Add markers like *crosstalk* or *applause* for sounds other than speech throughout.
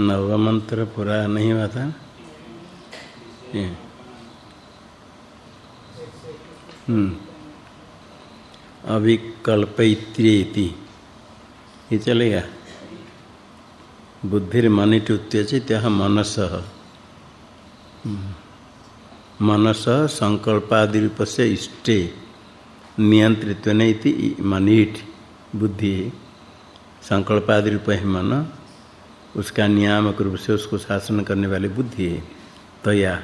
नव मंत्र पूरा नहीं हुआ था? हम्म। अविकल्पयित्रेति ये चलेगा? बुद्धिर्मनिटुत्यचित मनस मनस। संकल्पादि रूप से इष्टे। नियंत्रित नहीं मनीट बुद्धि। संकल्पादि रूप है मन। उसका नियामक रूप से उसको शासन करने वाली बुद्धि है। तया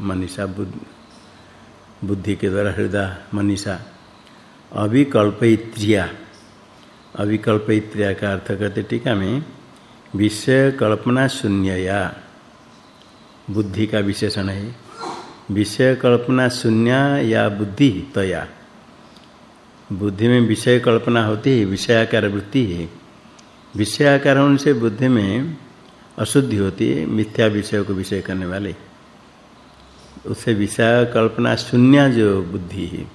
मनीषा बुद्धि के द्वारा हृदय मनीषा। अविकल्पयित्रिया अविकल्पयित्रिया का अर्थ करते टीका में, विषय कल्पना शून्यया। बुद्धि का विशेषण है। विषय कल्पना शून्य या बुद्धि तया। बुद्धि में विषय कल्पना होती है, विषयाकार वृत्ति है। विषयाकार होने से बुद्धि में अशुद्धि होती है, मिथ्या विषय को विषय करने वाले। उससे विषय कल्पना शून्य जो बुद्धि है।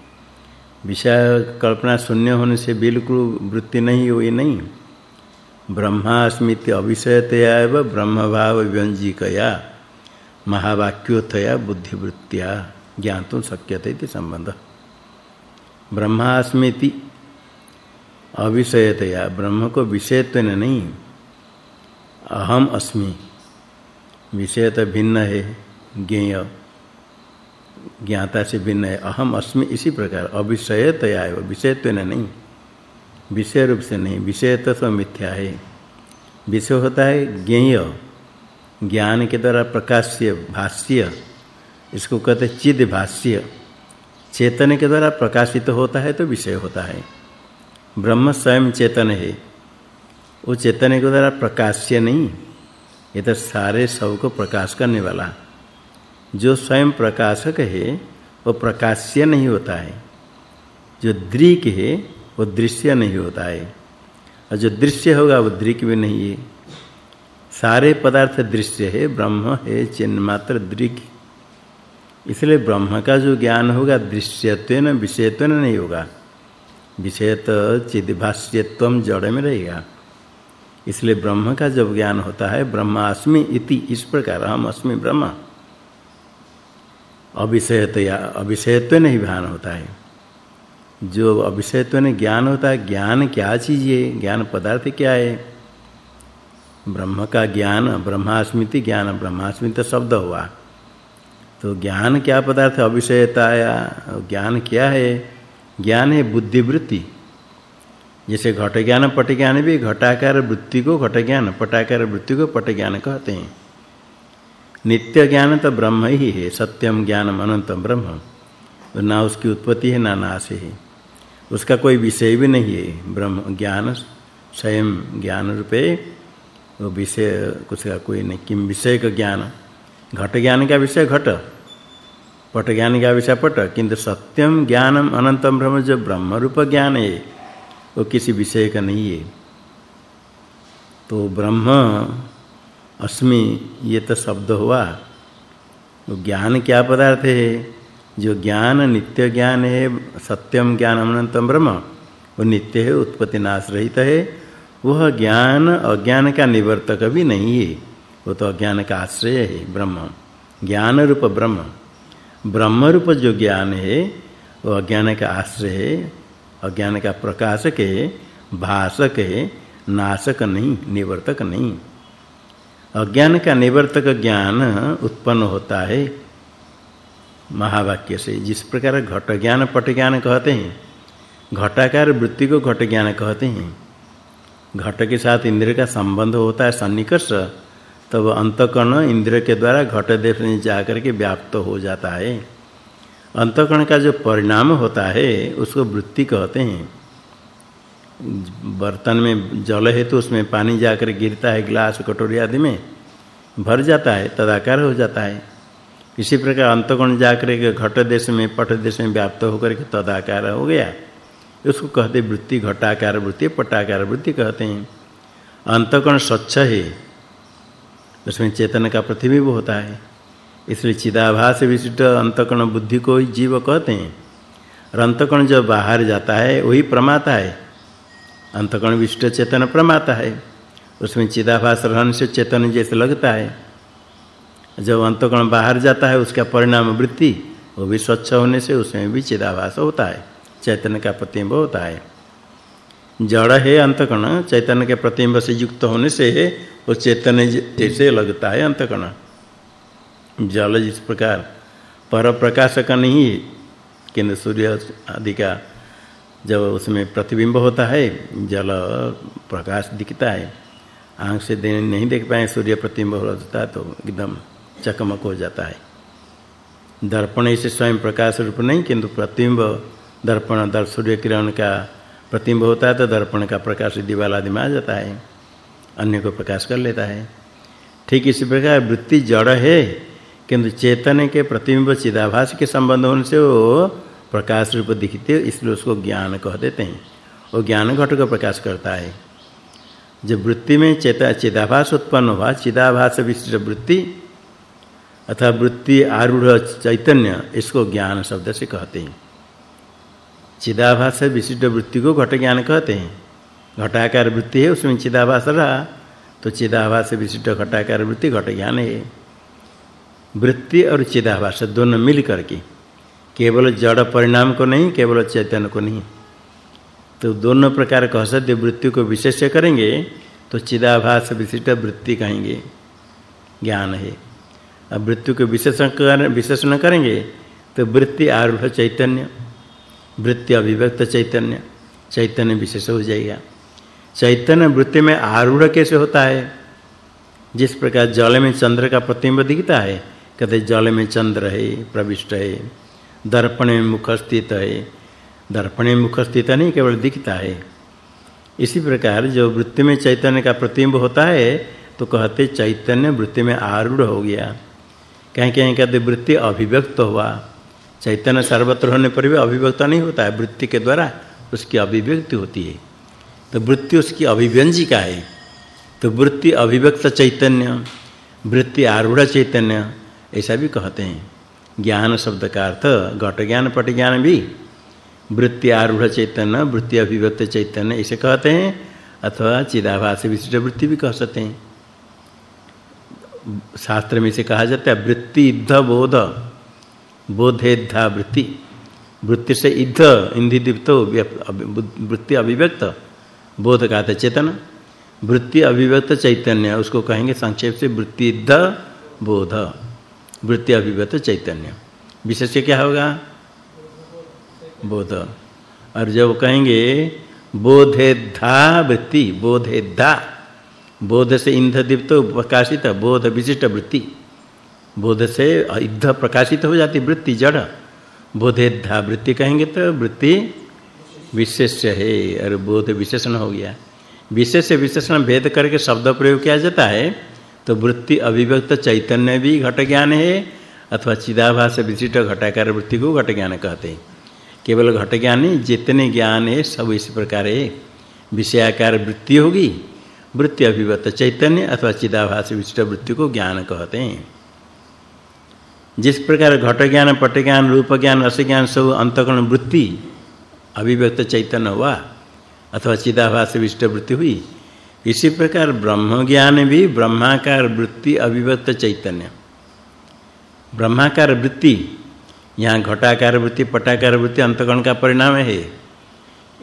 विषय कल्पना शून्य होने से बिल्कुल वृत्ति नहीं हुई नहीं। ब्रह्मास्मित अविषयतया एवं ब्रह्म भाव व्यंजिकया महावाक्योथया बुद्धिवृत्तिया ज्ञातुं शक्यते इति संबंध। ब्रह्मास्मिति अविषयतया, ब्रह्म को विषयत्व नहीं, अहम अस्मि। विषय तो भिन्न है, ज्ञेय। ज्ञाता से भिन्न है, अहम अस्मि, इसी प्रकार। अविषयतया है, विषयत्व नहीं। विषय रूप से नहीं विषय तो मिथ्या है। विषय होता है ज्ञेय। ज्ञान के द्वारा प्रकाश्य, भाष्य। इसको कहते चिद भाष्य चेतन के द्वारा प्रकाशित तो होता है तो विषय होता है। ब्रह्म स्वयं चेतन है। वो चेतन के द्वारा प्रकाश्य नहीं, ये तो सारे सबको प्रकाश करने वाला। जो स्वयं प्रकाशक है, वो प्रकाश्य नहीं होता है। जो दृक है, वो दृश्य नहीं होता है। और जो दृश्य होगा, वो दृक भी नहीं है। सारे पदार्थ दृश्य है, ब्रह्म है, चिन्ह मात्र दृक। इसलिए ब्रह्म का जो ज्ञान होगा, दृश्यत्वेन विषयत्वेन नहीं होगा। विषयत चिदभाष्यत्वम जड़ में रहेगा। इसलिए ब्रह्म का जब ज्ञान होता है, ब्रह्मास्मि इति, इस प्रकार हम अस्मि ब्रह्म। अविषयतया अविषयत्व नहीं भान होता है। जो अविषयत्व ने ज्ञान होता है, ज्ञान क्या चीज़ है? ज्ञान पदार्थ क्या है? ब्रह्म का ज्ञान, ब्रह्मास्मिति ज्ञान, ब्रह्मास्मित शब्द हुआ। तो ज्ञान क्या पदार्थ अविषयता या ज्ञान क्या है? ज्ञान है बुद्धिवृत्ति। जैसे घट ज्ञान पट ज्ञान भी घटाकार वृत्ति को घट ज्ञान पटाकार वृत्ति को पट ज्ञान कहते हैं। नित्य ज्ञान तो ब्रह्म ही है, सत्यम ज्ञानम अनंतम ब्रह्म तो ना उसकी उत्पत्ति है, ना नाश है। उसका कोई विषय भी नहीं है, ब्रह्म ज्ञान, स्वयं ज्ञान रूपे, वो विषय, कुछ का कोई नहीं। किम विषय का ज्ञान? घट ज्ञान का विषय घट। पट ज्ञान का विषय पट किंतु सत्यम ज्ञानम अनंतम ब्रह्म जो ब्रह्म रूप ज्ञान है वो किसी विषय का नहीं है। तो ब्रह्म अस्मि, ये तो शब्द हुआ। वो ज्ञान क्या पदार्थ है? जो ज्ञान नित्य ज्ञान है सत्यम ज्ञान अनंतम ब्रह्म, वो नित्य है, उत्पत्ति नाश रहित है। वह ज्ञान, अज्ञान का निवर्तक भी नहीं है। वो तो अज्ञान का आश्रय है, ब्रह्म। ज्ञान रूप ब्रह्म। ब्रह्म रूप जो ज्ञान है, वो अज्ञान का आश्रय है, अज्ञान का प्रकाशक है, भाषक है, नाशक नहीं, निवर्तक नहीं। अज्ञान का निवर्तक ज्ञान उत्पन्न होता है महावाक्य से। जिस प्रकार घट ज्ञान, पट ज्ञान कहते हैं, घटाकार वृत्ति को घट ज्ञान कहते हैं। घट के साथ इंद्र का संबंध होता है, सन्निकर्ष। तब अंतकर्ण इंद्र के द्वारा घट देश में जाकर के व्याप्त हो जाता है। अंतकर्ण का जो परिणाम होता है, उसको वृत्ति कहते हैं। बर्तन में जल है तो उसमें पानी जाकर गिरता है, गिलास, कटोरी आदि में भर जाता है, तदाकार हो जाता है। इसी प्रकार अंतकोण जाकर के घट देश में, पट देश में व्याप्त होकर के तदाकार हो गया। उसको कहते वृत्ति, घटाकार वृत्ति, पटाकार वृत्ति कहते हैं। अंतकोण स्वच्छ है। उसमें चेतन का प्रतिबिंब होता है। इसलिए चिदाभास विशिष्ट अंतकोण बुद्धि को ही जीव कहते हैं। और अंतकोण जब बाहर जाता है, वही प्रमाता है। अंतकोण विशिष्ट चेतन प्रमाता है। उसमें चिदाभास रहने से चेतन जैसे लगता है। जब अंतकण बाहर जाता है, उसका परिणाम वृत्ति, वो भी स्वच्छ होने से उसमें भी चिदाभास होता है। चैतन्य का प्रतिबिंब होता है। जड़ है अंतकण चैतन्य के प्रतिबिंब से युक्त होने से वो चैतन्य जैसे लगता है अंतकण जल जिस प्रकार पर प्रकाश का नहीं है, किंतु सूर्य आदि का जब उसमें प्रतिबिंब होता है, जल प्रकाश दिखता है, आँख से नहीं देख पाए, सूर्य प्रतिबिंब होता तो एकदम चकमक हो जाता है। दर्पण इसे स्वयं प्रकाश रूप नहीं, किंतु प्रतिबिंब, दर्पण दर सूर्य किरण का प्रतिबिंब होता है तो दर्पण का प्रकाश दीवाल आदि में आ जाता है। अन्य को प्रकाश कर लेता है। ठीक इसी प्रकार वृत्ति जड़ है, किंतु चेतन के प्रतिबिंब चिदाभास के संबंध होने से वो प्रकाश रूप दिखते इसलिए उसको ज्ञान कह देते हैं। वो ज्ञान घट को प्रकाश करता है। जब वृत्ति में चेता, चिदाभास उत्पन्न हुआ, चिदाभास विशिष्ट वृत्ति, अथवा वृत्ति आरूढ़ चैतन्य, इसको ज्ञान शब्द से कहते हैं। चिदाभास विशिष्ट वृत्ति को घट ज्ञान कहते हैं। घटाकार वृत्ति है, उसमें चिदाभास रहा तो चिदाभास विशिष्ट घटाकार वृत्ति घट ज्ञान है। वृत्ति और चिदाभास दोनों मिल करके केवल जड़ परिणाम को नहीं, केवल चैतन्य को नहीं। तो दोनों प्रकार कह सकते वृत्ति को विशेष करेंगे तो चिदाभास विशिष्ट वृत्ति कहेंगे, ज्ञान है। अब वृत्ति को विशेषण विशेषण करेंगे तो वृत्ति आरूढ़ चैतन्य। वृत्ति अभिव्यक्त चैतन्य। चैतन्य विशेष हो जाएगा। चैतन्य वृत्ति में आरूढ़ कैसे होता है? जिस प्रकार जल में चंद्र का प्रतिबिंब दिखता है, कहते जल में चंद्र है, प्रविष्ट है। दर्पण में मुख स्थित है। दर्पण में मुख स्थित नहीं, केवल दिखता है। इसी प्रकार जो वृत्ति में चैतन्य का प्रतिबिंब होता है तो कहते चैतन्य वृत्ति में आरूढ़ हो गया। कहीं कहीं कहते वृत्ति अभिव्यक्त हुआ। चैतन्य सर्वत्र होने पर भी अभिव्यक्त नहीं होता है। वृत्ति के द्वारा उसकी अभिव्यक्ति होती है। तो वृत्ति उसकी अभिव्यंजिका है। तो वृत्ति अभिव्यक्त चैतन्य, वृत्ति आरूढ़ चैतन्य, ऐसा भी कहते हैं। ज्ञान शब्द का अर्थ, घट ज्ञान, पट ज्ञान भी। वृत्ति आरूढ़ चैतन्य, वृत्ति अभिव्यक्त चैतन्य ऐसे कहते हैं। अथवा चिदाभास विशिष्ट वृत्ति भी कह सकते हैं। शास्त्र में से कहा जाता है वृत्ति इद्ध बोध। बोधेद्धा वृत्ति वृत्ति से इद्ध इंधि दीप्त वृत्ति अभिव्यक्त बोध का चेतन। वृत्ति अभिव्यक्त चैतन्य, उसको कहेंगे संक्षेप से वृत्ति इद्ध बोध। वृत्ति अभिव्यक्त चैतन्य। विशेष क्या होगा? बोध। और जब कहेंगे बोधेद्धा वृत्ति बोधेद्धा। बोध से इंध दीप्त प्रकाशित, बोध विशिष्ट वृत्ति। बोध से इद्ध प्रकाशित हो जाती वृत्ति, जड़। बोधेद्धा वृत्ति कहेंगे तो वृत्ति विशेष्य है, और बोध विशेषण हो गया। विशेष विशेषण भेद करके शब्द प्रयोग किया जाता है तो वृत्ति अभिव्यक्त चैतन्य भी घट ज्ञान है, अथवा चिदाभास विशिष्ट घटाकार वृत्ति को घट ज्ञान कहते हैं। केवल घट ज्ञान नहीं, जितने ज्ञान है, सब इस प्रकार है। विषयाकार वृत्ति होगी, वृत्ति अभिव्यक्त चैतन्य अथवा चिदाभास विशिष्ट वृत्ति को ज्ञान कहते हैं। जिस प्रकार घट ज्ञान, पट ज्ञान, रूप ज्ञान, रस ज्ञान सब अंतकरण वृत्ति अभिव्यक्त चैतन्य हुआ, अथवा चिदाभास विष्ट वृत्ति हुई, इसी प्रकार ब्रह्म ज्ञान भी ब्रह्माकार वृत्ति अभिव्यक्त चैतन्य। ब्रह्माकार वृत्ति, यहाँ घटाकार वृत्ति, पटाकार वृत्ति अंतकरण का परिणाम है।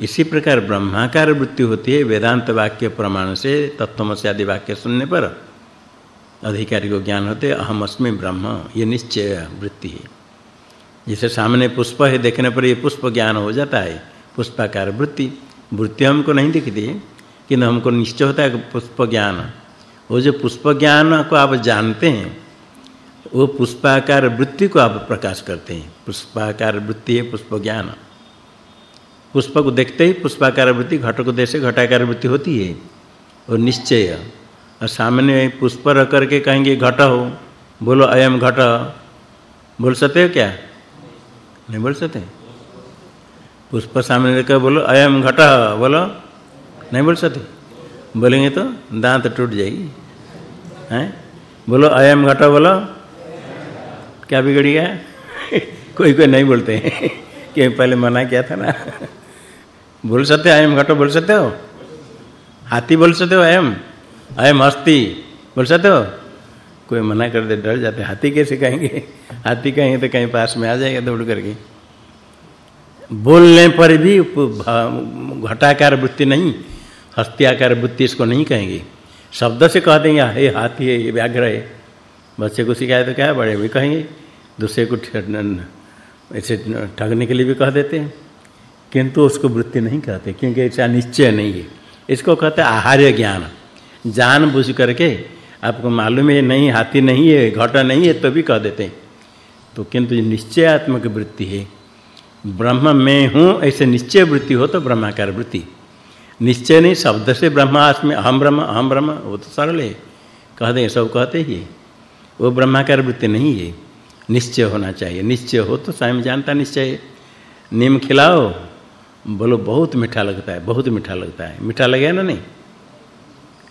इसी प्रकार ब्रह्माकार वृत्ति होती है वेदांत वाक्य प्रमाण से तत्वमसि आदि वाक्य सुनने पर। अधिकारी को ज्ञान होते, अहम अस्मि ब्रह्म, ये निश्चय वृत्ति है। जैसे सामने पुष्प है, देखने पर ये पुष्प ज्ञान हो जाता है, पुष्पाकार वृत्ति। वृत्ति हमको नहीं दिखती है, किंतु हमको निश्चय होता है पुष्प ज्ञान। वो जो पुष्प ज्ञान को आप जानते हैं, वो पुष्पाकार वृत्ति को आप प्रकाश करते हैं। पुष्पाकार वृत्ति है पुष्प ज्ञान। पुष्प को देखते ही पुष्पाकार वृत्ति, घट को देश घटाकार वृत्ति होती है। और निश्चय। और सामने पुष्प रख करके कहेंगे, घट हो। बोलो, अयम घट। बोल सकते हो क्या? नहीं बोल सकते। पुष्प सामने रखकर बोलो, अयम घट। बोलो, नहीं बोल सकते। बोलेंगे तो दांत टूट जाएगी। हैं? बोलो, अयम घट। बोलो, क्या बिगड़ गया? *laughs* कोई कोई नहीं बोलते हैं। *laughs* कि पहले मना किया था ना। *laughs* बोल सकते अयम घट। बोल सकते हो? हाथी बोल सकते हो, अयम? अयम अस्ति बोल सकते हो कोई मना कर दे, डर जाते। हाथी कैसे कहेंगे? हाथी कहेंगे तो कहीं पास में आ जाएगा दौड़ करके। बोलने पर भी घटाकार वृत्ति नहीं, हस्त्याकार वृत्ति इसको नहीं कहेंगे। शब्द से कह देंगे, हे हाथी है, ये व्याघ्र है। बच्चे को सिखाए तो क्या है बड़े भी कहेंगे। दूसरे को ऐसे ठगने के लिए भी कह देते हैं। किंतु उसको वृत्ति नहीं कहते, क्योंकि ऐसा निश्चय नहीं है। इसको कहते हैं आहार्य ज्ञान। जान बुझ करके आपको मालूम है, नहीं, हाथी नहीं है, घटा नहीं है तो भी कह देते हैं। तो किंतु निश्चयात्मक वृत्ति है। ब्रह्म में हूँ, ऐसे निश्चय वृत्ति हो तो ब्रह्माकार वृत्ति। निश्चय नहीं, शब्द से ब्रह्मास्मि अहम ब्रह्म अहम ब्रह्म, वो तो सरल है। कह दें, सब कहते ही वो ब्रह्माकार वृत्ति नहीं है। निश्चय होना चाहिए। निश्चय हो तो स्वयं जानता निश्चय नीम खिलाओ, बोलो, बहुत मीठा लगता है, बहुत मीठा लगता है। मीठा लगे ना नहीं?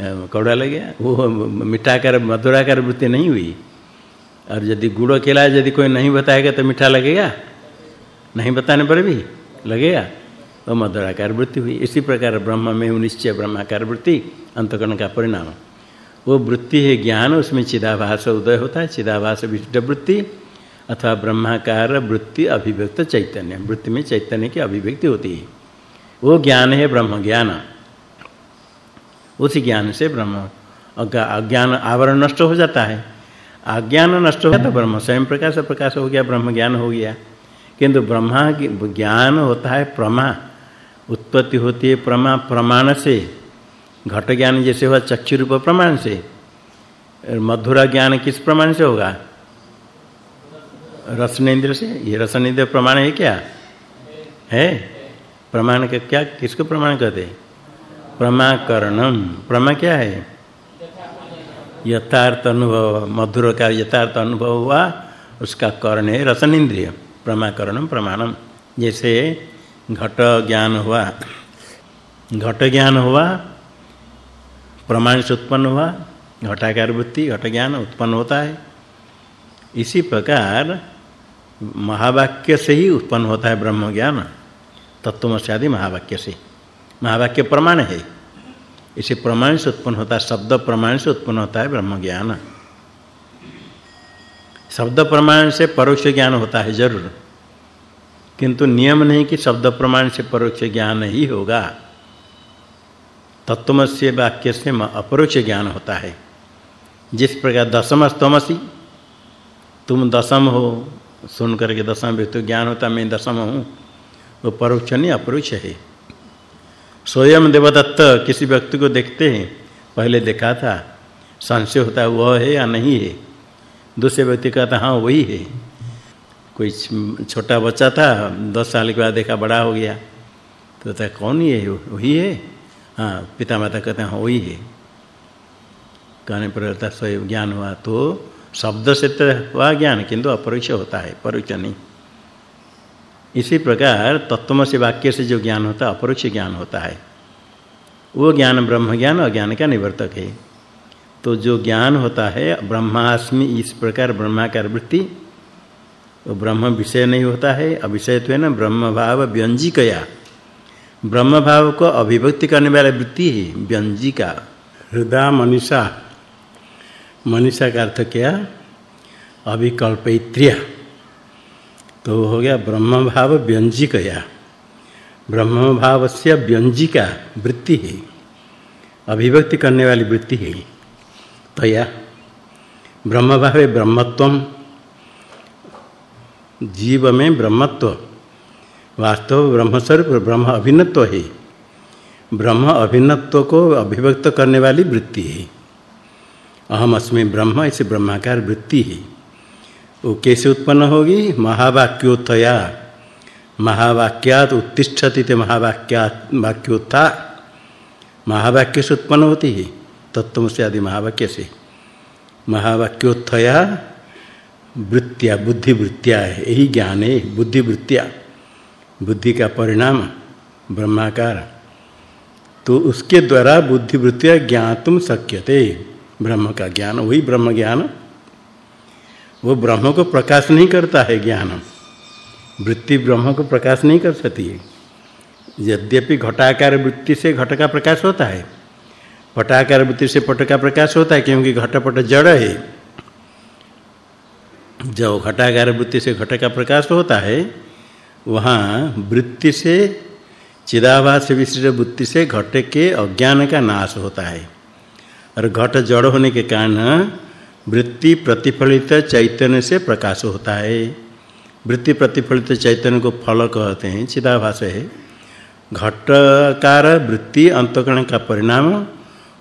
कौड़ा लग गया। वो मीठा कर मधुरा कर वृत्ति नहीं हुई। और यदि गुड़ खिलाए यदि कोई नहीं बताएगा तो मीठा लगेगा? नहीं बताने पर भी लगेगा? वो मधुराकार वृत्ति हुई। इसी प्रकार ब्रह्म में निश्चय ब्रह्माकार वृत्ति, अंतकरण का परिणाम। वो वृत्ति है ज्ञान, उसमें चिदाभास उदय होता है। चिदाभास विशिष्ट वृत्ति अथवा ब्रह्माकार वृत्ति अभिव्यक्त चैतन्य। वृत्ति में चैतन्य की अभिव्यक्ति होती है। वो ज्ञान है ब्रह्म ज्ञान उसी ज्ञान से ब्रह्म। अज्ञान आवरण नष्ट हो जाता है। अज्ञान नष्ट हो गया तो ब्रह्म स्वयं प्रकाश प्रकाश हो गया, ब्रह्म ज्ञान हो गया। किंतु ब्रह्मा ज्ञान होता है प्रमा। उत्पत्ति होती है प्रमा, प्रमाण से। घट ज्ञान जैसे हुआ, चक्षु रूप प्रमाण से। मधुरा ज्ञान किस प्रमाण से होगा? रसनेन्द्र से। ये रसनेन्द्र प्रमाण है क्या? है? प्रमाण का क्या किसको प्रमाण कहते प्रमाकरणम प्रमा क्या है? यथार्थ अनुभव। मधुर का यथार्थ अनुभव हुआ, उसका कर्ण है रसन इंद्रिय प्रमाकरणम प्रमाणम जैसे घट ज्ञान हुआ। घट ज्ञान हुआ प्रमाण से उत्पन्न हुआ, घटाकार वृत्ति, घट ज्ञान उत्पन्न होता है। इसी प्रकार महावाक्य से ही उत्पन्न होता है ब्रह्म ज्ञान तत्वमसि आदि महावाक्य से। महावाक्य प्रमाण है। इसे प्रमाण से उत्पन्न होता है, शब्द प्रमाण से उत्पन्न होता है, ब्रह्म ज्ञान। शब्द प्रमाण से परोक्ष ज्ञान होता है, ज़रूर। किंतु नियम नहीं कि शब्द प्रमाण से परोक्ष ज्ञान ही होगा। तत्वमस्य वाक्य से अपरोक्ष ज्ञान होता है। जिस प्रकार दशम स्तमसी, तुम दशम हो सुन करके दशम व्यक्ति ज्ञान होता मैं दशम हूँ, वो परोक्ष नहीं, अपरोक्ष है। स्वयं देवदत्त किसी व्यक्ति को देखते हैं, पहले देखा था, संशय होता है, वह है या नहीं है? दूसरे व्यक्ति कहता हाँ वही है। कोई छोटा बच्चा था, दस साल के बाद देखा बड़ा हो गया। तो कहता कौन ये है? वही है? हाँ पिता माता कहते हैं हाँ वही है। कहने पर स्वयं ज्ञान हुआ तो शब्द से तो हुआ ज्ञान, किंतु अपरोक्ष होता है परोक्ष नहीं। इसी प्रकार तत्वम से वाक्य से जो ज्ञान होता है, अपरोक्ष ज्ञान होता है। वो ज्ञान ब्रह्म ज्ञान अज्ञान का निवर्तक है। तो जो ज्ञान होता है, ब्रह्मास्मि, इस प्रकार ब्रह्माकार वृत्ति, वो ब्रह्म विषय नहीं होता है। अविषयत्वेन ब्रह्म भाव व्यंजिकया। ब्रह्म भाव को अभिव्यक्ति करने वाला वृत्ति है व्यंजिका हृदय मनीषा मनीषा का अर्थ क्या? अभिकल्पित्र्य। तो हो गया ब्रह्म भाव व्यंजिकया। ब्रह्म भाव से व्यंजिका वृत्ति है। अभिव्यक्ति करने वाली वृत्ति है। तया ब्रह्म भाव ब्रह्मत्व जीव में ब्रह्मत्व, वास्तव ब्रह्मस्वरूप ब्रह्म अभिन्नत्व है। ब्रह्म अभिन्नत्व को अभिव्यक्त करने वाली वृत्ति है। अहम अस्मि ब्रह्म ऐसे ब्रह्माकार वृत्ति है। वो कैसे उत्पन्न होगी? महावाक्योत्थया। महावाक्यात उत्तिष्ठति ते महावाक्यात वाक्योत्था। महावाक्य से उत्पन्न होती है। तत्व से आदि महावाक्य से महावाक्योत्थया वृत्तिया बुद्धि वृत्तिया है। यही ज्ञान है, बुद्धिवृत्तिया। बुद्धि का परिणाम, ब्रह्माकार। तो उसके द्वारा बुद्धि वृत्तिया ज्ञातुम शक्यते। ब्रह्म का ज्ञान, वही ब्रह्म ज्ञान वो ब्रह्म को प्रकाश नहीं करता है ज्ञान वृत्ति ब्रह्म को प्रकाश नहीं कर सकती है। यद्यपि घटाकार वृत्ति से घट का प्रकाश होता है। पटाकार वृत्ति से पट का प्रकाश होता है क्योंकि घटपट जड़ है। जब घटाकार वृत्ति से घट का प्रकाश होता है, वहाँ वृत्ति से, चिदाभास विशिष्ट वृत्ति से घट के अज्ञान का नाश होता है। और घट जड़ होने के कारण वृत्ति प्रतिफलित चैतन्य से प्रकाश होता है। वृत्ति प्रतिफलित चैतन्य को फल कहते हैं, चिदाभास है। घटकार वृत्ति अंतकरण का परिणाम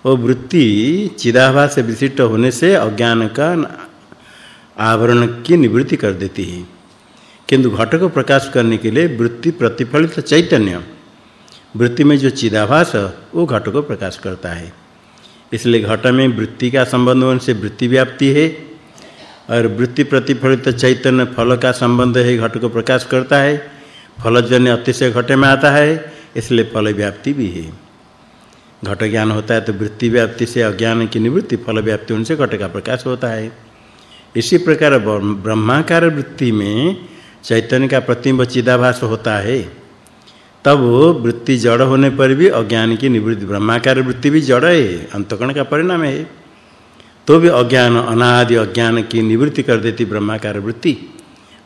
और वृत्ति चिदाभास विशिष्ट होने से अज्ञान का आवरण की निवृत्ति कर देती है। किंतु घट को प्रकाश करने के लिए वृत्ति प्रतिफलित चैतन्य, वृत्ति में जो चिदाभास, वो घट को प्रकाश करता है। इसलिए घट में वृत्ति का संबंध होने से वृत्ति व्याप्ति है, और वृत्ति प्रतिफलित चैतन्य फल का संबंध है, घट को प्रकाश करता है, फलजन्य अतिशय घट में आता है, इसलिए फल व्याप्ति भी है। घट ज्ञान होता है तो वृत्ति व्याप्ति से अज्ञान की निवृत्ति फल व्याप्ति उनसे घट का प्रकाश होता है। इसी प्रकार ब्रह्माकार वृत्ति में चैतन्य का प्रतिबिंब चिदाभास होता है। तब वृत्ति जड़ होने पर भी अज्ञान की निवृत्ति, ब्रह्माकार वृत्ति भी जड़ है अंतकण का परिणाम है। तो भी अज्ञान, अनादि अज्ञान की निवृत्ति कर देती ब्रह्माकार वृत्ति।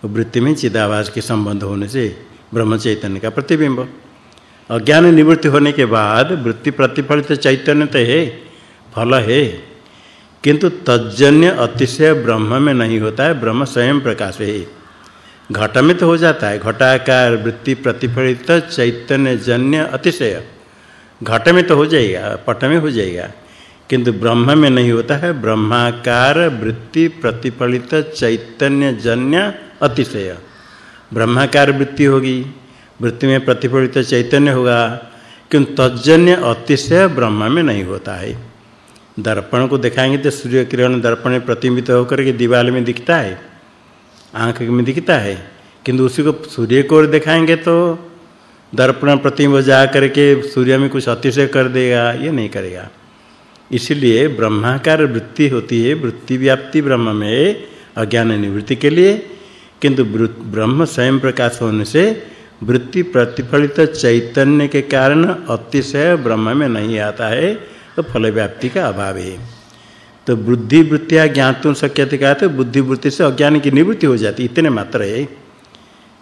वृत्ति में चिदाभास के संबंध होने से ब्रह्म चैतन्य का प्रतिबिंब। अज्ञान निवृत्ति होने के बाद वृत्ति प्रतिफलित चैतन्य तो है, फल है। किंतु तजन्य अतिशय ब्रह्म में नहीं होता है, ब्रह्म स्वयं प्रकाश है। घट में तो हो जाता है। घटाकार वृत्ति प्रतिफलित चैतन्य जन्य अतिशय। घट में तो हो जाएगा पट में हो जाएगा। किंतु ब्रह्म में नहीं होता है। ब्रह्माकार वृत्ति प्रतिफलित चैतन्य जन्य अतिशय। ब्रह्माकार वृत्ति होगी। वृत्ति में प्रतिफलित चैतन्य होगा। किंतु तजन्य अतिशय ब्रह्म में नहीं होता है। दर्पण को दिखाएँगे तो सूर्य किरण दर्पण में प्रतिबिंबित होकर के दीवार में दिखता है। आँख में दिखता है। किंतु उसी को सूर्य को दिखाएँगे तो दर्पण प्रतिबिंब जा करके सूर्य में कुछ अतिशय कर देगा, ये नहीं करेगा। इसलिए ब्रह्माकार वृत्ति होती है, वृत्ति व्याप्ति ब्रह्म में अज्ञान निवृत्ति के लिए। किंतु ब्रह्म स्वयं प्रकाश होने से वृत्ति प्रतिफलित चैतन्य के कारण अतिशय ब्रह्म में नहीं आता है तो फल व्याप्ति का अभाव है। तो बुद्धि वृत्तिया ज्ञातुम शक्यते कहा तो बुद्धि वृत्ति से अज्ञान की निवृत्ति हो जाती, इतने मात्र है।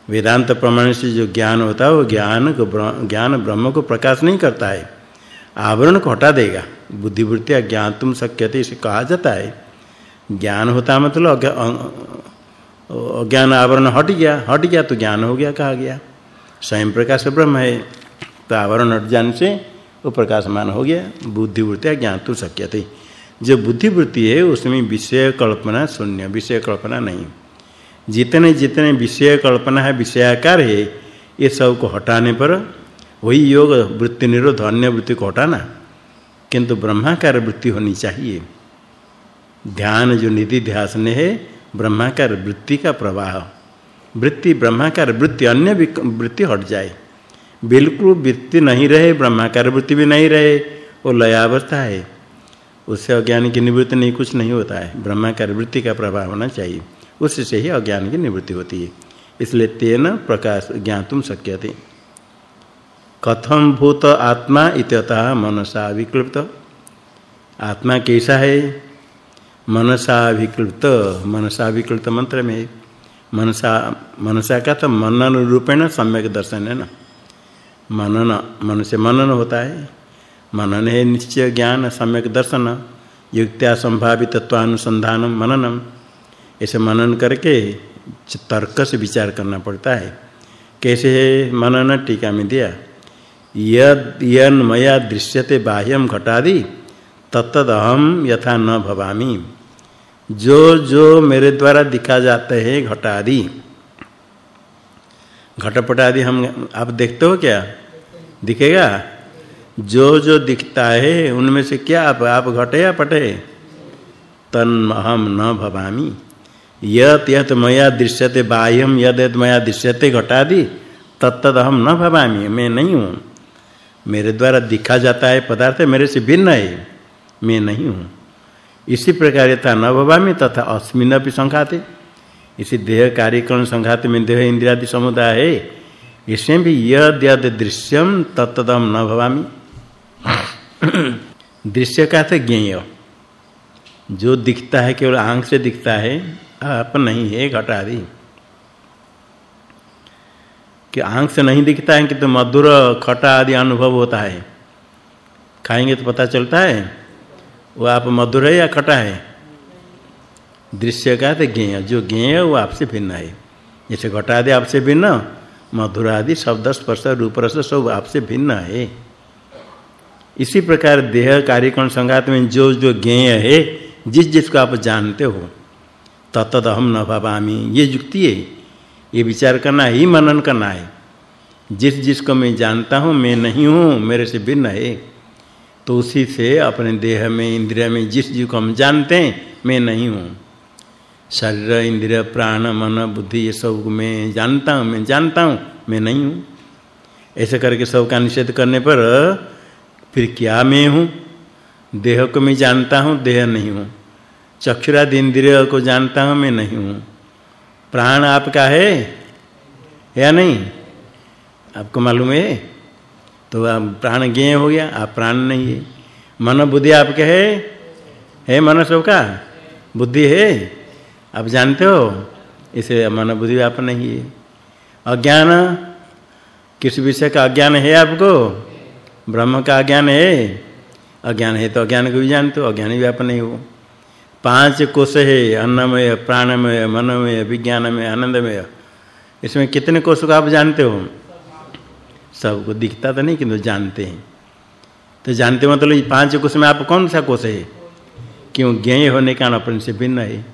वेदांत प्रमाण से जो ज्ञान होता है, वो ज्ञान को ज्ञान ब्रह्म को प्रकाश नहीं करता है। आवरण को हटा देगा। बुद्धि वृत्तिया ज्ञातुम शक्यते इसे कहा जाता है। ज्ञान होता मतलब अज्ञान आवरण हट गया हट गया तो ज्ञान हो गया कहा गया। स्वयं प्रकाश ब्रह्म है तो आवरण हट जाने से वो प्रकाशमान हो गया। बुद्धि वृत्ति ज्ञान तो शक्य थे जो बुद्धि वृत्ति है, उसमें विषय कल्पना शून्य, विषय कल्पना नहीं। जितने जितने विषय कल्पना है, विषयाकार है, ये सबको हटाने पर वही योग वृत्ति निरोध, अन्य वृत्ति को हटाना। किंतु ब्रह्माकार वृत्ति होनी चाहिए। ध्यान जो निधि ध्यान है, ब्रह्माकार वृत्ति का प्रवाह। वृत्ति, ब्रह्माकार वृत्ति, अन्य वृत्ति हट जाए। बिल्कुल वृत्ति नहीं रहे, ब्रह्माकार वृत्ति भी नहीं रहे, वो लयावस्था है। उससे अज्ञान की निवृत्ति नहीं, कुछ नहीं होता है। ब्रह्माकार वृत्ति का प्रभाव होना चाहिए। उससे ही अज्ञान की निवृत्ति होती है। इसलिए तेन प्रकाश ज्ञातुम शक्यते। कथम भूत आत्मा इत्यतः मनसा विक्लिप्त आत्मा कैसा है? मनसा विक्लिप्त मनसा विक्लिप्त मंत्र में। मनसा मनसा का तो मनन रूपेण सम्यक दर्शन है ना। मनन, मन से मनन होता है। मनन है निश्चय ज्ञान, सम्यक दर्शन, युक्त्या संभावित तत्वानुसंधान मननम। ऐसे मनन करके तर्क से विचार करना पड़ता है। कैसे है मनन? टीका में दिया। यद यन मया दृश्यते बाह्यम घटादि तत्तद अहम यथा न भवामी। जो जो मेरे द्वारा दिखा जाते हैं घटादि। घटपटादि हम आप देखते हो क्या? दिखेगा? जो जो दिखता है, उनमें से क्या आप आप घटे या पटे? तन अहम न भवामी। यत यत मया दृश्यते बाह्यम यद यद मया दृश्यते घटादि, तत्तद अहम न भवामी, मैं नहीं हूँ। मेरे द्वारा दिखा जाता है पदार्थ मेरे से भिन्न है, मैं नहीं हूँ। इसी प्रकार यथा न भवामी, तथा अस्मिन अपि संघाते। इसी देह कार्यक्रम संघात में देह इंद्रियादि समुदाय है, इसमें भी यद यद दृश्यम तत्तदम न भवामि। *coughs* दृश्य का थे ज्ञेय। जो दिखता है, केवल आँख से दिखता है, आप नहीं है घट आदि कि आँख से नहीं दिखता है, कि तो मधुर, खटा आदि अनुभव होता है। खाएँगे तो पता चलता है, वो आप मधुर है या खटा है। दृश्य का तो ज्ञेय, जो ज्ञेय वो आपसे भिन्न है। जैसे घटा आदि आपसे भिन्न, मधुर आदि शब्द, स्पर्श, रूप, रस, सब आपसे भिन्न है। इसी प्रकार देह कार्यकरण संगात में जो जो ज्ञेय है, जिस जिसको आप जानते हो तत्त हम न भावामी, ये युक्ति है। ये विचार करना ही मनन करना है। जिस जिसको मैं जानता हूँ, मैं नहीं हूँ, मेरे से भिन्न है। तो उसी से अपने देह में, इंद्रिय में जिस जिस को हम जानते हैं, मैं नहीं हूँ। शरीर, इंद्रिय, प्राण, मन, बुद्धि, ये सब मैं जानता हूँ, मैं जानता हूँ, मैं नहीं हूँ। ऐसे करके सब का निषेध करने पर फिर क्या मैं हूँ? देह को मैं जानता हूँ, देह नहीं हूँ। चक्षुराद इंद्रिय को जानता हूँ, मैं नहीं हूँ। प्राण आपका है? या नहीं? आपको मालूम है? तो आप प्राण ज्ञेय हो गया, आप प्राण नहीं है। मन बुद्धि आपके है? है मन सबका? बुद्धि है? आप जानते हो? इसे मन बुद्धि आप नहीं है। अज्ञान? किस विषय का अज्ञान है आपको? ब्रह्म का अज्ञान है। अज्ञान है तो अज्ञान को भी जानते हो, अज्ञान आप नहीं हो। पाँच कोश है, अन्नमय, प्राणमय, मनमय, विज्ञानमय, आनंदमय। इसमें कितने कोश को आप जानते हो? सबको दिखता तो नहीं, किंतु जानते हैं। तो जानते मतलब पाँच कोश में आप कौन सा कोश है? क्यों ज्ञेय होने का अपन से भिन्न है।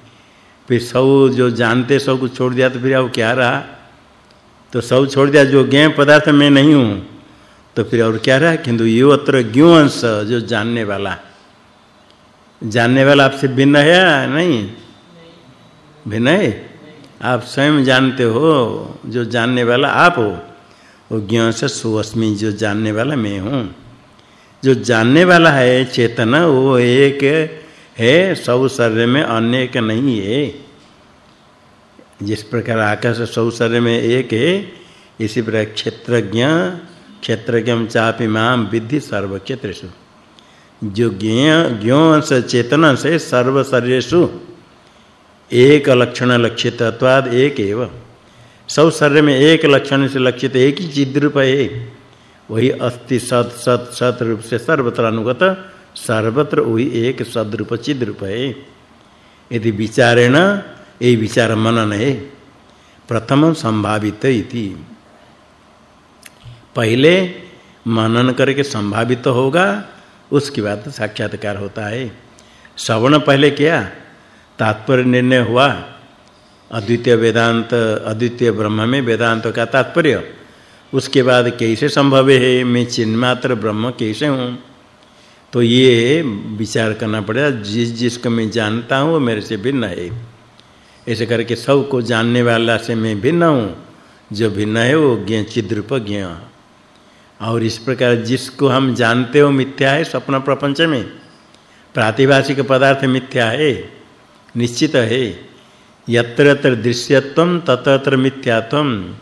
फिर सब जो जानते, सब कुछ छोड़ दिया तो फिर अब क्या रहा? तो सब छोड़ दिया, जो ज्ञेय पदार्थ में नहीं हूँ तो फिर और क्या रहा, किंतु यो अत्र ज्ञो जो जानने वाला। जानने वाला आपसे भिन्न है या नहीं? भिन्न है? आप स्वयं जानते हो, जो जानने वाला आप हो। वो ज्ञ से सुअस्मि जो जानने वाला मैं हूँ। जो जानने वाला है, चेतना, वो एक है, सब शरीर में अनेक नहीं है। जिस प्रकार आकाश सब शरीर में एक है, इसी प्रकार क्षेत्रज्ञ क्षेत्रज्ञम चापि माम विद्धि सर्व क्षेत्रेषु जो ज्ञेय ज्ञो से चेतन से सर्व शरीरेषु एक लक्षण लक्षितत्वाद एक एव सब शरीर में एक लक्षण से लक्षित एक ही चिद रूप है। वही अस्ति सत सत सत रूप से सर्वत्र अनुगत, सर्वत्र वही एक सद्रूप चिद रूप है। यदि विचारेण, ये विचार मनन है प्रथम संभावित इति। पहले मनन करके संभावित तो होगा, उसके बाद साक्षात्कार होता है। श्रवण पहले किया, तात्पर्य निर्णय हुआ। अद्वितीय वेदांत, अद्वितीय ब्रह्म में वेदांत का तात्पर्य, उसके बाद कैसे संभव है, मैं चिन्मात्र ब्रह्म कैसे हूँ? तो ये विचार करना पड़ेगा, जिस जिसको मैं जानता हूँ, वो मेरे से भिन्न है। ऐसे करके सबको जानने वाला से मैं भिन्न हूँ। जो भिन्न है, वो ज्ञ, चिद्रूप ज्ञ। और इस प्रकार जिसको हम जानते हो मिथ्या है स्वप्न प्रपंच में, प्रातिभाषिक पदार्थ मिथ्या है, निश्चित है। यत्र यत्र दृश्यत्वम तत्र मिथ्यात्वम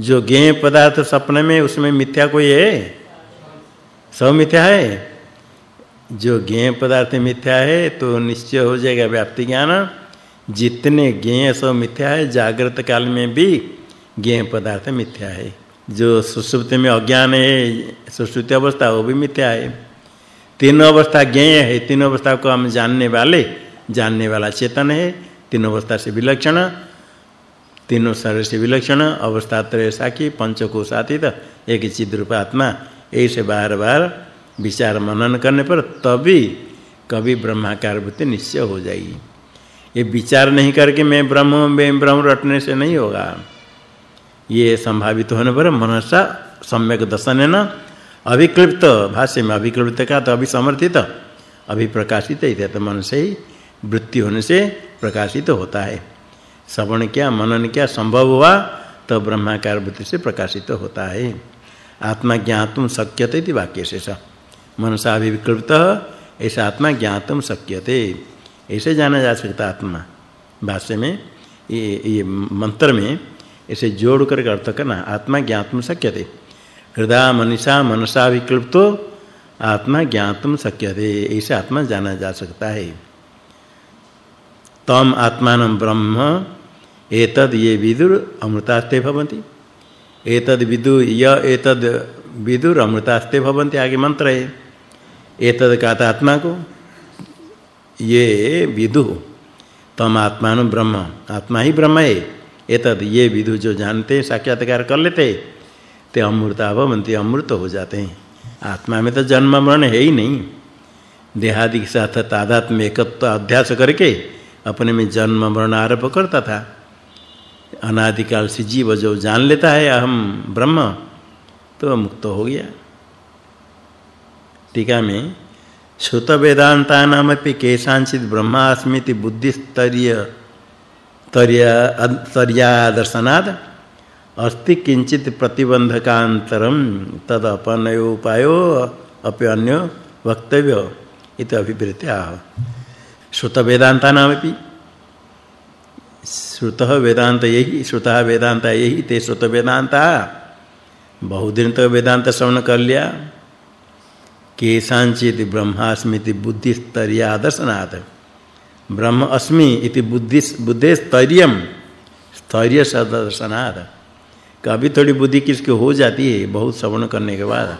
जो ज्ञेय पदार्थ सपने में, उसमें मिथ्या कोई है? सब मिथ्या है? जो ज्ञेय पदार्थ मिथ्या है तो निश्चय हो जाएगा व्याप्ति ज्ञान। जितने ज्ञेय सब मिथ्या है, जागृत काल में भी ज्ञेय पदार्थ मिथ्या है। जो सुसुप्ति में अज्ञान है सुसुप्ति अवस्था, वो भी मिथ्या है। तीनों अवस्था ज्ञेय है, तीनों अवस्था को हम जानने वाले, जानने वाला चेतन है। तीनों अवस्था से विलक्षण, तीनों शरीर से विलक्षण, अवस्था त्रय साखी, पंचकोशातीत, एक चिद रूप आत्मा। ऐसे बार-बार विचार मनन करने पर तभी, कभी ब्रह्माकार बुद्धि निश्चय हो जाएगी। ये विचार नहीं करके मैं ब्रह्म, में ब्रह्म रटने से नहीं होगा। ये संभावित होने पर मनसा सम्यक दर्शन है ना अभिक्लिप्त, भाष्य में अभिक्लिप्त का तो अभी समर्थित अभी प्रकाशित है तो मन से ही वृत्ति होने से प्रकाशित होता है। श्रवण क्या, मनन क्या संभव हुआ तो ब्रह्माकार वृत्ति से प्रकाशित होता है। आत्मा ज्ञातुम शक्यते इति वाक्य से मनसा अभिक्लिप्त, ऐसा आत्मा ज्ञातुम शक्यते। ऐसे जाना जा सकता आत्मा। भाष्य में, ये ये मंत्र में इसे जोड़ करके अर्थ करना आत्मा ज्ञातुम शक्यते। हृदय मनीषा मनसा विक्लिप्तो आत्मा ज्ञातुम शक्यते। ऐसे आत्मा जाना जा सकता है। तम आत्मान ब्रह्म, एतद ये विदुर अमृतास्ते भवन्ति। एतद विदु य, एतद विदुर अमृतास्ते भवन्ति। आगे मंत्र है। एतद कहता आत्मा को, ये विदु। तम आत्मान ब्रह्म। आत्मा ही ब्रह्म है। एतद ये विदु जो जानते साक्षात्कार कर लेते, ते अमृता भवन्ति अमृत हो जाते हैं। आत्मा में तो जन्म मरण है ही नहीं। देहादि के साथ तादात्म एकत्व अध्यास करके अपने में जन्म मरण आरोप करता था। अनादिकाल से जीव जो जान लेता है, अहम ब्रह्म तो मुक्त हो गया। टीका में श्रुत वेदांता नामपि केशांचित ब्रह्मास्मिति बुद्धिस्तरीय तर्या दर्शनाद अस्ति किंचित प्रतिबंधकांतरम तद अपनयोपायो अपि अन्य वक्तव्य इत अभिप्रेत्या श्रुत वेदांता नामपि श्रुत वेदांत यही श्रुत वेदांत यही ते श्रुत वेदांता बहुदिन तक वेदांत श्रवण कर लिया केशांचित ब्रह्मास्मिति बुद्धि स्तरीय दर्शनात् ब्रह्म अस्मि इति बुद्धि बुद्धे स्तरीयम स्तरीय दर्शनात् कभी थोड़ी बुद्धि किसके हो जाती है, बहुत श्रवण करने के बाद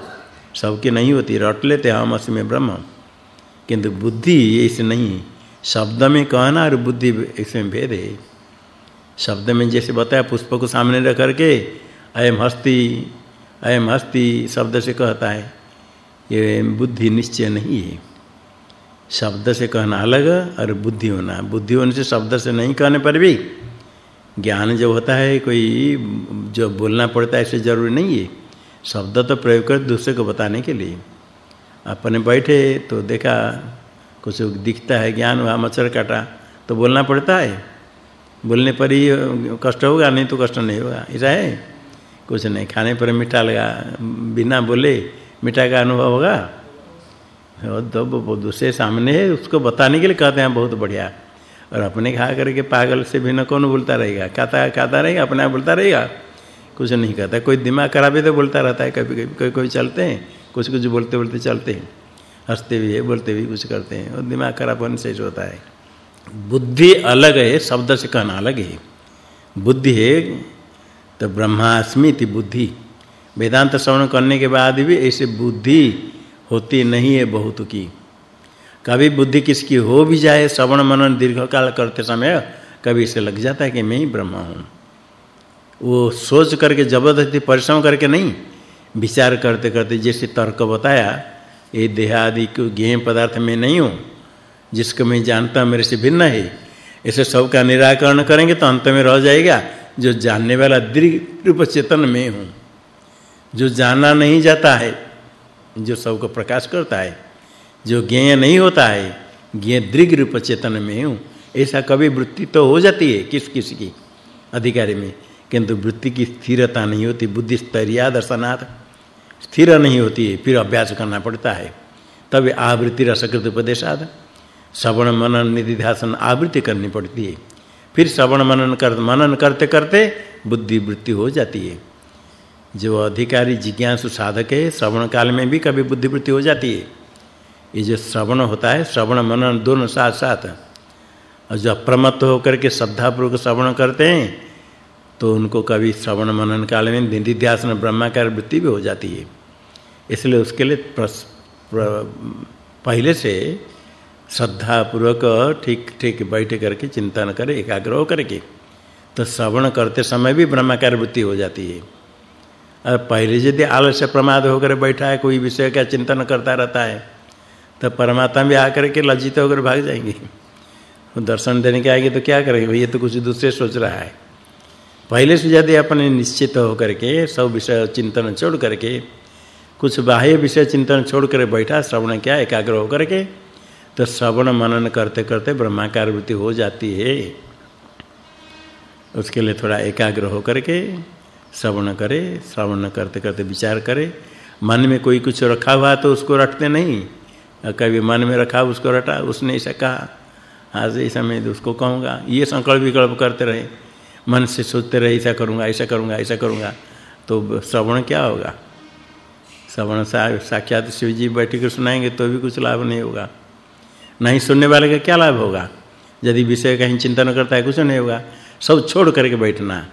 सबके नहीं होती, रट लेते हम अस्मि ब्रह्म। किंतु बुद्धि ऐसे नहीं, शब्द में कहना और बुद्धि इसमें भेद है। शब्द में जैसे बताया, पुष्प को सामने रख करके, अयम हस्ति अयम हस्ति शब्द से कहता है, ये बुद्धि निश्चय नहीं है। शब्द से कहना अलग और बुद्धि होना। बुद्धि होने से शब्द से नहीं कहने पर भी ज्ञान जब होता है, कोई जो बोलना पड़ता है, ऐसे ज़रूरी नहीं है। शब्द तो प्रयोग कर दूसरे को बताने के लिए। अपने बैठे तो देखा कुछ दिखता है ज्ञान हुआ मच्छर काटा तो बोलना पड़ता है। बोलने पर ही कष्ट होगा, नहीं तो कष्ट नहीं होगा। ऐसा है? कुछ नहीं। खाने पर मीठा लगा, बिना बोले मीठा का अनुभव होगा। तो दूसरे सामने है, उसको बताने के लिए कहते हैं, बहुत बढ़िया। और अपने खा करके पागल से बिना कौन बोलता रहेगा? खाता कहता रहेगा, अपने आप बोलता रहेगा? कुछ नहीं कहता। कोई दिमाग खराब है तो बोलता रहता है, कभी कभी, कोई कोई चलते हैं, कुछ कुछ बोलते बोलते चलते हैं। हँसते भी है, बोलते भी कुछ करते हैं, और दिमाग खराब होने से होता है। बुद्धि अलग है, शब्द से कहना अलग है। बुद्धि है तो ब्रह्मास्मि इति बुद्धि। वेदांत श्रवण करने के बाद भी ऐसे बुद्धि होती नहीं है बहुत की। कभी बुद्धि किसकी हो भी जाए, श्रवण मनन दीर्घ काल करते समय, कभी इसे लग जाता है कि मैं ही ब्रह्मा हूँ। वो सोच करके, ज़बरदस्ती परिश्रम करके नहीं, विचार करते करते जैसे तर्क बताया, ये देह आदि को गेह पदार्थ में नहीं हूँ, जिसको मैं जानता हूँ, मेरे से भिन्न है। ऐसे सब का निराकरण करेंगे तो अंत में रह जाएगा, जो जानने वाला दीर्घ रूप चेतन में हूँ। जो जाना नहीं जाता है जो सबको प्रकाश करता है, जो ज्ञेय नहीं होता है, ज्ञेय दृग रूप चेतन में हूँ। ऐसा कभी वृत्ति तो हो जाती है किस किस की अधिकारी में, किंतु वृत्ति की स्थिरता नहीं होती, बुद्धि स्तरीय दर्शनाथ स्थिर नहीं होती है, फिर अभ्यास करना पड़ता है। तब आवृत्ति रसकृत उपदेशाद, श्रवण मनन निधिध्यासन आवृत्ति करनी पड़ती है। फिर श्रवण मनन कर, मनन करते करते बुद्धि वृत्ति हो जाती है। जो अधिकारी जिज्ञासु साधक है, श्रवण काल में भी कभी बुद्धि वृत्ति हो जाती है। ये जो श्रवण होता है, श्रवण मनन दोनों साथ साथ। और जो अप्रमत्त होकर के श्रद्धापूर्वक श्रवण करते हैं तो उनको कभी श्रवण मनन काल में निधिध्यासन, ब्रह्माकार वृत्ति भी हो जाती है। इसलिए उसके लिए पहले से श्रद्धा पूर्वक ठीक ठीक बैठ करके चिंतन करे, एकाग्र हो करके तो श्रवण करते समय भी ब्रह्माकार वृत्ति हो जाती है। और पहले यदि आलस्य प्रमाद होकर बैठा है, कोई विषय का चिंतन करता रहता है तो परमात्मा भी आकर के लज्जित होकर भाग जाएँगे। दर्शन देने के आएँगे तो क्या करेंगे? ये तो कुछ दूसरे सोच रहा है। पहले से यदि अपने निश्चित होकर के, सब विषय चिंतन छोड़ करके, कुछ बाह्य विषय चिंतन छोड़ कर बैठा, श्रवण क्या एकाग्र होकर के तो श्रवण मनन करते करते ब्रह्माकार वृत्ति हो जाती है। उसके लिए थोड़ा एकाग्र होकर के श्रवण करे, श्रवण करते करते विचार करे। मन में कोई कुछ रखा हुआ तो उसको रटते नहीं। कभी मन में रखा, उसको रटा, उसने ऐसा कहा। आज ऐसा मैं उसको कहूँगा। ये संकल्प विकल्प करते रहे। मन से सोचते रहे, ऐसा करूँगा ऐसा करूँगा ऐसा करूँगा। तो श्रवण क्या होगा? श्रवण साक्षात शिव जी बैठ कर सुनाएँगे तो भी कुछ लाभ नहीं होगा। नहीं सुनने वाले का क्या लाभ होगा? यदि विषय कहीं चिंतन करता है, कुछ नहीं होगा। सब छोड़ करके बैठना।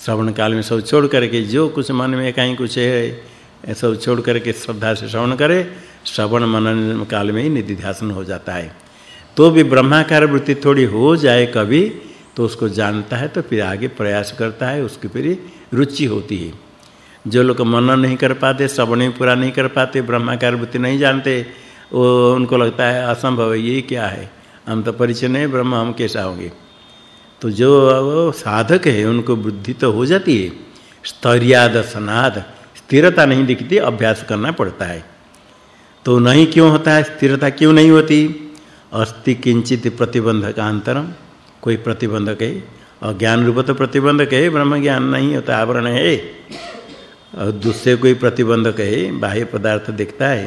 श्रवण काल में सब छोड़ करके जो कुछ मन में कहीं कुछ है सब छोड़ करके श्रद्धा से श्रवण करे, श्रवण मनन काल में ही निधिध्यासन हो जाता है। तो भी ब्रह्माकार वृत्ति थोड़ी हो जाए कभी तो उसको जानता है तो फिर आगे प्रयास करता है, उसकी फिर रुचि होती है। जो लोग मनन नहीं कर पाते, श्रवण ही पूरा नहीं कर पाते, ब्रह्माकार वृत्ति नहीं जानते, वो उनको लगता है, असंभव है, ये क्या है? हम तो परिचय नहीं, ब्रह्म हम कैसा होंगे? तो जो साधक है, उनको बुद्धि तो हो जाती है। स्तर्याद सनाद स्थिरता नहीं दिखती, अभ्यास करना पड़ता है। तो नहीं क्यों होता है? स्थिरता क्यों नहीं होती? अस्ति किंचित प्रतिबंधक अंतरम कोई प्रतिबंधक है? और ज्ञान रूप तो प्रतिबंधक है, ब्रह्म ज्ञान नहीं होता, आवरण है। और दूसरे कोई प्रतिबंधक है, बाह्य पदार्थ दिखता है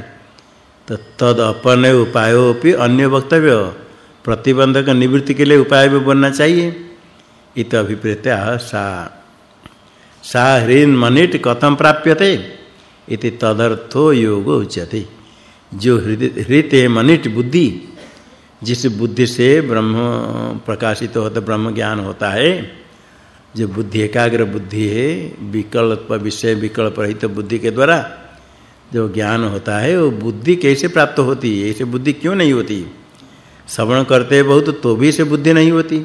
तो तद अपन उपायोपि अन्य वक्तव्य। प्रतिबंधक निवृत्ति के लिए उपाय भी बनना चाहिए। इत अभिप्रेत्या सा। सा ह्रीन मनिट कथम प्राप्यते? इति तदर्थो योग उच्यते। जो हृदय हृदय मनिट बुद्धि, जिस बुद्धि से ब्रह्म प्रकाशित तो होता, ब्रह्म ज्ञान होता है, जो बुद्धि एकाग्र बुद्धि है, विकल्प विषय विकल्प रहित तो बुद्धि के द्वारा जो ज्ञान होता है, वो बुद्धि कैसे प्राप्त होती है? ऐसे बुद्धि क्यों नहीं होती? श्रवण करते बहुत तो भी से बुद्धि नहीं होती।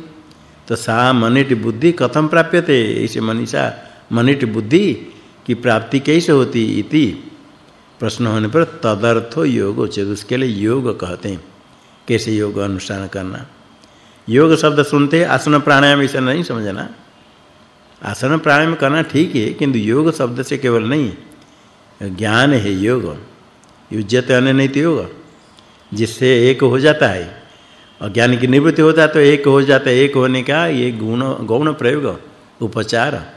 तो सा मनिट बुद्धि कथम प्राप्यते? ऐसे मनीषा, मनिट बुद्धि की प्राप्ति कैसे होती इति प्रश्न होने पर तदर्थो योग उचित, उसके लिए योग कहते हैं। कैसे योग अनुष्ठान करना? योग शब्द सुनते आसन प्राणायाम, इसे नहीं समझना। आसन प्राणायाम करना ठीक है, किंतु योग शब्द से केवल नहीं। ज्ञान है योग। युज्यते नहीं योग। जिससे एक हो जाता है अज्ञान की निवृत्ति होता तो एक हो जाता एक होने का ये गुण, गौण प्रयोग, उपचार।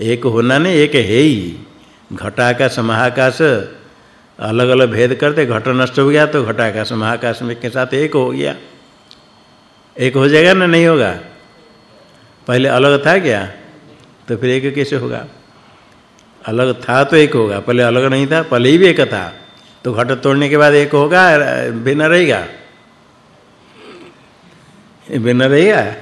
एक होना नहीं, एक है ही। घटाकाश महाकाश, अलग-अलग भेद करते, घट नष्ट हो गया तो घटाकाश महाकाश में के साथ एक हो गया। एक हो जाएगा ना नहीं होगा? पहले अलग था क्या? तो फिर एक कैसे होगा? अलग था तो एक होगा, पहले अलग नहीं था, पहले ही भी एक था। तो घट तोड़ने के बाद एक होगा बिना रहेगा। बिना रहेगा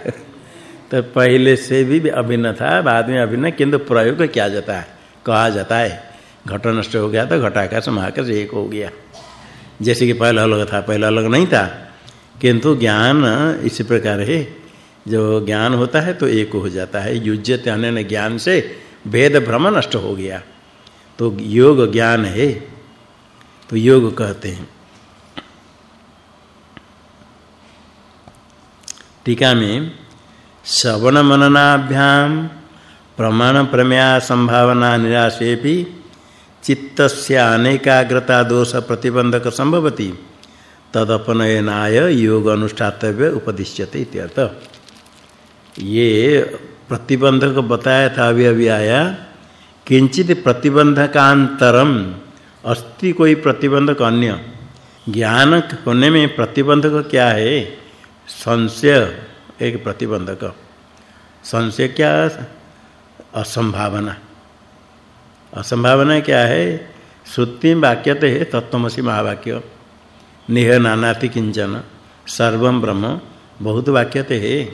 तो पहले से भी अभिन्न था, बाद में अभिन्न किंतु प्रयोग किया जाता है, कहा जाता है। घट नष्ट हो गया तो घटाकाश महाकाश एक हो गया। जैसे कि पहले अलग था, पहले अलग नहीं था। किंतु ज्ञान इसी प्रकार है। जो ज्ञान होता है तो एक हो जाता है। युज्यते अन्य ज्ञान से भेद भ्रम नष्ट हो गया। तो योग ज्ञान है। तो योग कहते हैं। टीका में श्रवण मननाभ्याम प्रमाण प्रमेय संभावना निराशेपि चित्तस्य अनेकाग्रता दोष प्रतिबंधक संभवति तदपनयनाय योग अनुष्ठातव्य उपदिश्यते इत्यर्थ ये प्रतिबंधक बताया था अभी अभी आया, किंचित प्रतिबंधकांतरम, अस्ति कोई प्रतिबंधक अन्य। ज्ञान होने में प्रतिबंधक क्या है? संशय एक प्रतिबंधक। संशय क्या असंभावना। असंभावना क्या है? श्रुति वाक्यते है तत्वमसि महावाक्य। निह नानाति किंचन। सर्वम ब्रह्म। बहुत वाक्यते है।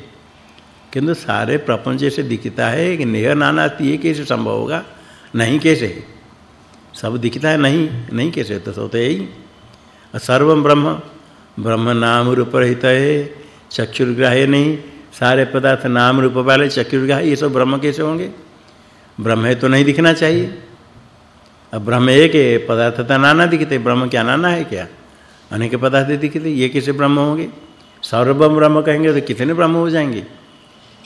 किंतु सारे प्रपंच से दिखता है कि निह नानाति ये कैसे संभव होगा? नहीं कैसे? सब दिखता है नहीं। नहीं कैसे? तो सोते ही। सर्वम ब्रह्म। ब्रह्म नाम रूप रहित है। चक्षुर्ग्राह्य नहीं, सारे पदार्थ नाम रूप वाले चक्षुर्ग्राह्य, ये सब ब्रह्म कैसे होंगे? ब्रह्म है तो नहीं दिखना चाहिए। अब ब्रह्म एक है, पदार्थ तो नाना दिखते, ब्रह्म क्या नाना है क्या? अनेक पदार्थ दिखते, ये कैसे ब्रह्म होंगे? सर्वम ब्रह्म कहेंगे तो कितने ब्रह्म हो जाएँगे?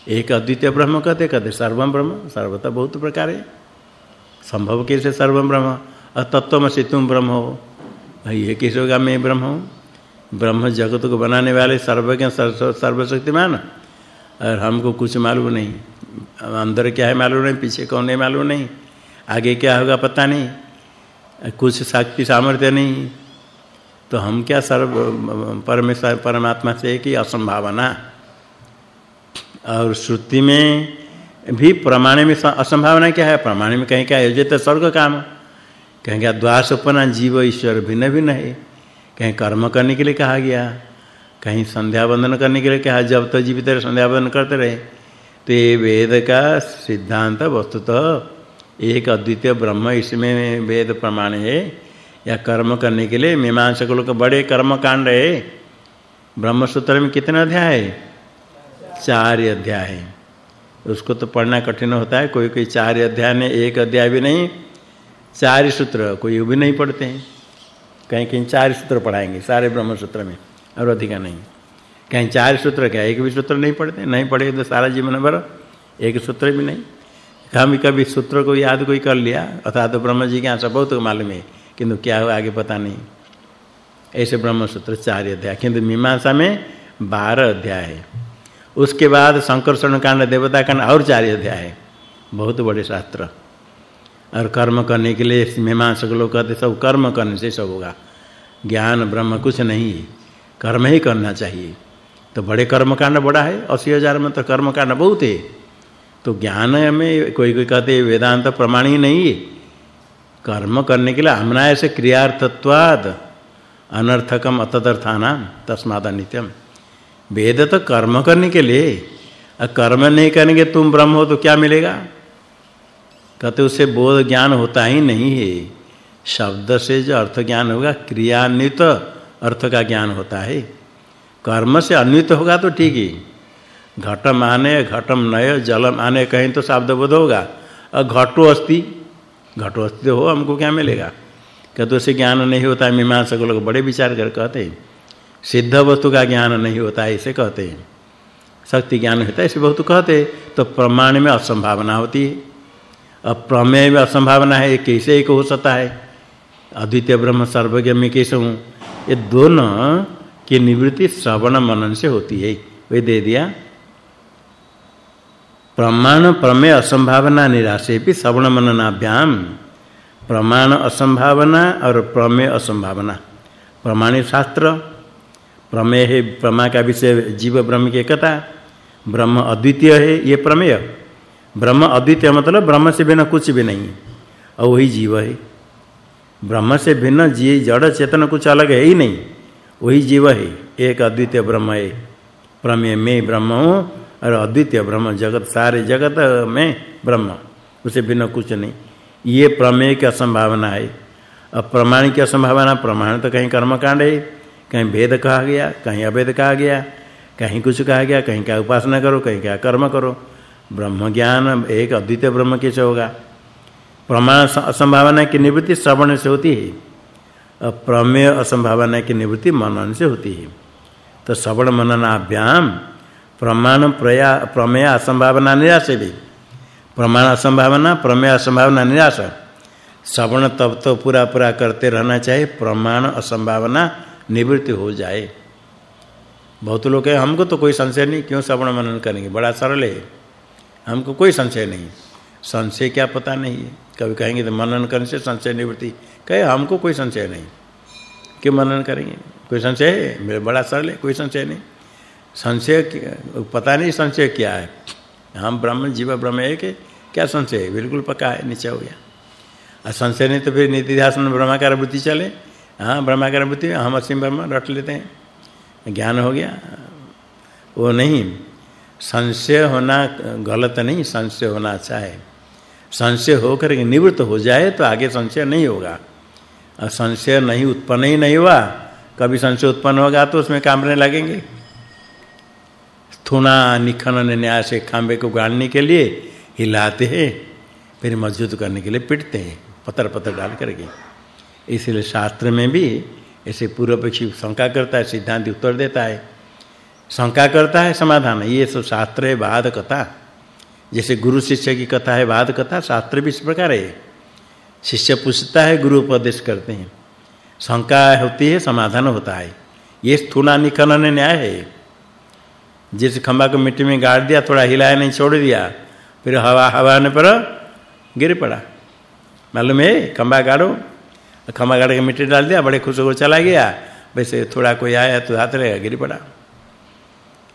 एक अद्वितीय ब्रह्म कहते कहते सर्वम ब्रह्म सर्वता बहुत प्रकार है। संभव कैसे सर्वम ब्रह्म? तत्वमसि तुम ब्रह्म हो। ये कैसे होगा मैं ब्रह्म हूँ? ब्रह्म जगत को बनाने वाले सर्वज्ञ सर्वशक्तिमान। और हमको कुछ मालूम नहीं। अंदर क्या है मालूम नहीं, पीछे कौन है मालूम नहीं। आगे क्या होगा पता नहीं। कुछ शक्ति सामर्थ्य नहीं। तो हम क्या सर्व परमेश्वर परमात्मा से कि असंभावना? और श्रुति में भी प्रमाण में असंभावना क्या है? प्रमाण में कहीं क्या योजित स्वर्ग काम। कहेंगे द्वासपना जीव ईश्वर भिन्न भिन्न है। कहीं कर्म करने के लिए कहा गया, कहीं संध्या वंदन करने के लिए कहा, जब तक जीवित रहे, संध्या वंदन करते रहे। तो ये वेद का सिद्धांत वस्तुतः एक अद्वितीय ब्रह्म, इसमें वेद प्रमाण है। या कर्म करने के लिए मीमांसक लोग बड़े कर्म कांड है। ब्रह्म सूत्र में कितने अध्याय है? चार अध्याय है। उसको तो पढ़ना कठिन होता है, कोई कोई चार अध्याय में एक अध्याय भी नहीं, चार सूत्र, कोई भी नहीं पढ़ते हैं। कहीं कहीं चार सूत्र पढ़ाएँगे, सारे ब्रह्म सूत्र में, और अधिका नहीं। कहीं चार सूत्र क्या, एक भी सूत्र नहीं पढ़ते, नहीं पढ़े तो सारा जीवन भर एक सूत्र भी नहीं। हम कभी सूत्र को याद कोई कर लिया, अर्थात तो ब्रह्म जी के यहाँ बहुत मालूम है, किंतु क्या हुआ आगे पता नहीं। ऐसे ब्रह्म सूत्र चार अध्याय, किंतु मीमांसा में बारह अध्याय है। उसके बाद शंकर संकर्षण कांड, देवता कांड, और चार अध्याय है। बहुत बड़े शास्त्र। और कर्म करने के लिए मीमांसक लोग कहते, सब कर्म करने से सब होगा। ज्ञान, ब्रह्म कुछ नहीं। है कर्म ही करना चाहिए। तो बड़े कर्म कांड बड़ा है, अस्सी हज़ार में तो कर्म कांड बहुत है। तो ज्ञान में कोई कोई कहते, वेदांत प्रमाण ही नहीं है। कर्म करने के लिए हमना ऐसे क्रियार्थत्वाद, अनर्थकम अतदर्थानाम, तस्माद नित्यम। वेद तो कर्म करने के लिए। कर्म नहीं करेंगे, तुम ब्रह्म हो तो क्या मिलेगा? कहते उसे बोध ज्ञान होता ही नहीं है। शब्द से जो अर्थ ज्ञान होगा, क्रियान्वित अर्थ का ज्ञान होता है। कर्म से अन्वित होगा तो ठीक ही। घटम आने, घटम नय, जलम आने कहीं तो शब्द बोध होगा। और घटो अस्ति। घटो अस्ति हो, हमको क्या मिलेगा? कहते उसे ज्ञान नहीं होता मीमांसक लोग बड़े विचार कर कहते हैं। सिद्ध वस्तु का ज्ञान नहीं होता है, इसे कहते हैं। शक्ति ज्ञान होता है, इसे बहुत कहते तो प्रमाण में असंभावना होती है। अब प्रमेय में असंभावना है कैसे एक हो सकता है? अद्वितीय ब्रह्म, सर्वज्ञ, में कैसे हूँ? ये दोनों की निवृत्ति श्रवण मनन से होती है। वे दे दिया। प्रमाण, प्रमेय, असंभावना, निराशे भी श्रवण मननाभ्याम प्रमाण, असंभावना और प्रमेय, असंभावना। प्रमाणिक शास्त्र। प्रमेय है प्रमा का विषय, जीव ब्रह्म की एकता। ब्रह्म अद्वितीय है, ये प्रमेय। ब्रह्म अद्वितीय मतलब ब्रह्म से बिना कुछ भी नहीं और वही जीव है। ब्रह्म से भिन्न जी, जड़, चेतन कुछ अलग है ही नहीं। वही जीव है। एक अद्वितीय ब्रह्म है। प्रमेय में ब्रह्म हूँ और अद्वितीय ब्रह्म जगत, सारे जगत में ब्रह्म। उसे बिना कुछ नहीं। ये प्रमेय की असंभावना है। अब प्रमाण की असंभावना प्रमाण तो कहीं कर्मकांड है। कहीं भेद कहा गया, कहीं अभेद कहा गया, कहीं कुछ कहा गया, कहीं क्या उपासना करो, कहीं क्या कर्म करो। ब्रह्म ज्ञान एक अद्वितीय ब्रह्म कैसे होगा? प्रमाण असंभावना की निवृत्ति श्रवण से होती है प्रमेय असंभावना की निवृत्ति मनन से होती है। तो श्रवण मननाभ्याम, प्रमाण प्रया प्रमेय असंभावना निराश भी। प्रमाण असंभावना, प्रमेय असंभावना निराश। श्रवण तब तो पूरा पूरा करते रहना चाहिए, प्रमाण असंभावना निवृत्ति हो जाए। बहुत लोग कहे, हमको तो कोई संशय नहीं, क्यों श्रवण मनन करेंगे? बड़ा सरल है। हमको कोई संशय नहीं संशय क्या पता नहीं है। कभी कहेंगे तो मनन करने से संशय निवृत्ति। कहे, हमको कोई संशय नहीं क्यों मनन करेंगे। कोई संशय है? मेरे बड़ा सरल है, कोई संशय नहीं। संशय पता नहीं संशय क्या है। हम ब्रह्म जीव ब्रह्म एक है, क्या संशय है? बिल्कुल पक्का है निश्चय हो गया। और संशय नहीं तो फिर निधि ध्यान में ब्रह्माकार बुद्धि चले। हाँ ब्रह्माकार बुद्धि हम असीम ब्रह्म रट लेते हैं। ज्ञान हो गया। वो नहीं संशय होना गलत नहीं, संशय होना अच्छा है। संशय होकर के निवृत्त हो जाए तो आगे संशय नहीं होगा। और संशय नहीं उत्पन्न ही नहीं हुआ, कभी संशय उत्पन्न होगा तो उसमें कामने लगेंगे। थुना निखनन न्याय से खांबे को गाड़ने के लिए हिलाते हैं, फिर मज़बूत करने के लिए पिटते हैं पत्थर पत्थर डाल करके। इसलिए शास्त्र में भी ऐसे पूर्व पक्षी शंका करता है, सिद्धांत उत्तर देता है। शंका करता है, समाधान ये सब शास्त्र है, वाद कथा। जैसे गुरु शिष्य की कथा है, वाद कथा, शास्त्र भी इस प्रकार है। शिष्य पूछता है, गुरु उपदेश करते हैं। शंका होती है, समाधान होता है। ये स्थूला निखनन न्याय है। जिस खंबा को मिट्टी में गाड़ दिया, थोड़ा हिलाया नहीं, छोड़ दिया, फिर हवा हवा आने पर गिर पड़ा। मालूम है खंबा गाड़ो। खमा गाड़ के मिट्टी डाल दिया, बड़े खुश हो चला गया। वैसे थोड़ा कोई आया तो हाथ रहेगा गिर पड़ा।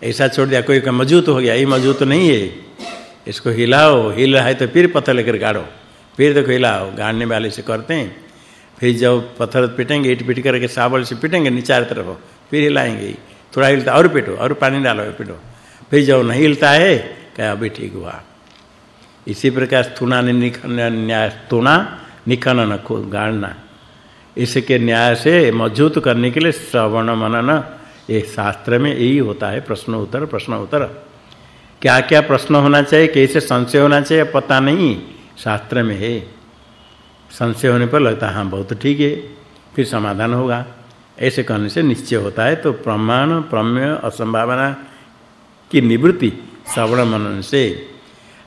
ऐसा छोड़ दिया, कोई मज़बूत हो गया, ये मज़बूत नहीं है। इसको हिलाओ, हिल रहा है तो फिर पत्थर लेकर गाड़ो। फिर देखो हिलाओ, गाड़ने वाले से करते हैं। फिर जब पत्थर पीटेंगे, ईट पीट करके साबल से पीटेंगे, नीचे तरफ़ फिर हिलाएँगे। थोड़ा हिलता, और पीटो, और पानी डालो पीटो। फिर जब नहीं हिलता है क्या अभी ठीक हुआ। इसी प्रकार स्थूणा निखन, न्याय स्थूणा निखनन को गाड़ना। इसके न्याय से मज़बूत करने के लिए श्रवण मनन एक शास्त्र में यही होता है, प्रश्न उत्तर प्रश्न उत्तर। क्या क्या प्रश्न होना चाहिए, कैसे संशय होना चाहिए, पता नहीं, शास्त्र में है। संशय होने पर लगता है हाँ बहुत ठीक है, फिर समाधान होगा। ऐसे कहने से निश्चय होता है तो प्रमाण, प्रमेय, असंभावना की निवृत्ति, श्रवण मनन से।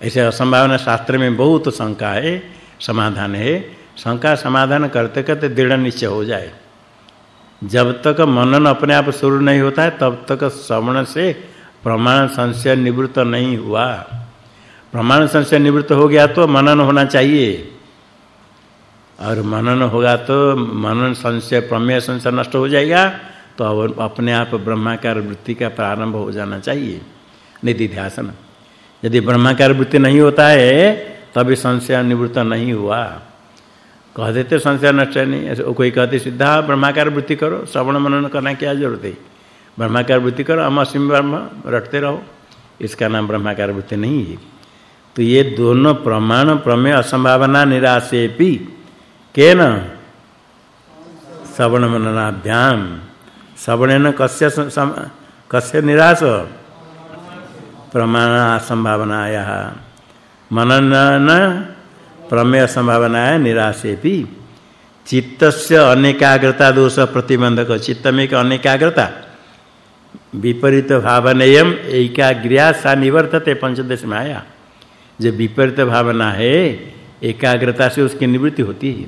ऐसे असंभावना शास्त्र में बहुत शंका है, समाधान है। शंका समाधान करते करते दृढ़ निश्चय हो जाए। जब तक मनन अपने आप शुरू नहीं होता है, तब तक श्रवण से प्रमाण संशय निवृत्त नहीं हुआ। प्रमाण संशय निवृत्त हो गया तो मनन होना चाहिए। और मनन होगा तो मनन संशय, प्रमेय संशय नष्ट हो जाएगा तो अपने आप ब्रह्माकार वृत्ति का प्रारंभ हो जाना चाहिए। निधि ध्यान यदि ब्रह्माकार वृत्ति नहीं होता है, तभी संशय निवृत्त नहीं हुआ। कह देते, संशय नष्ट नहीं। ऐसे कोई कहते सीधा ब्रह्माकार वृत्ति करो। श्रवण मनन करना क्या ज़रूरत है? ब्रह्माकार वृत्ति करो हम असीम ब्रह्म, रटते रहो। इसका नाम ब्रह्माकार वृत्ति नहीं है। तो ये दोनों प्रमाण प्रमेय असंभावना निराशेपि केन? श्रवण मननाभ्याम। श्रवणेन कस्य कस्य निराश? प्रमाण संभावनाया मनन प्रमेय संभावनाया निराशेपि। चित्तस्य अनेकाग्रता दोष प्रतिबंधक चित्त में का अनेकाग्रता। विपरीत भावनेयम एकाग्र्या सा निवर्तते पंचदश में आया। जो विपरीत भावना है, एकाग्रता से उसकी निवृत्ति होती है।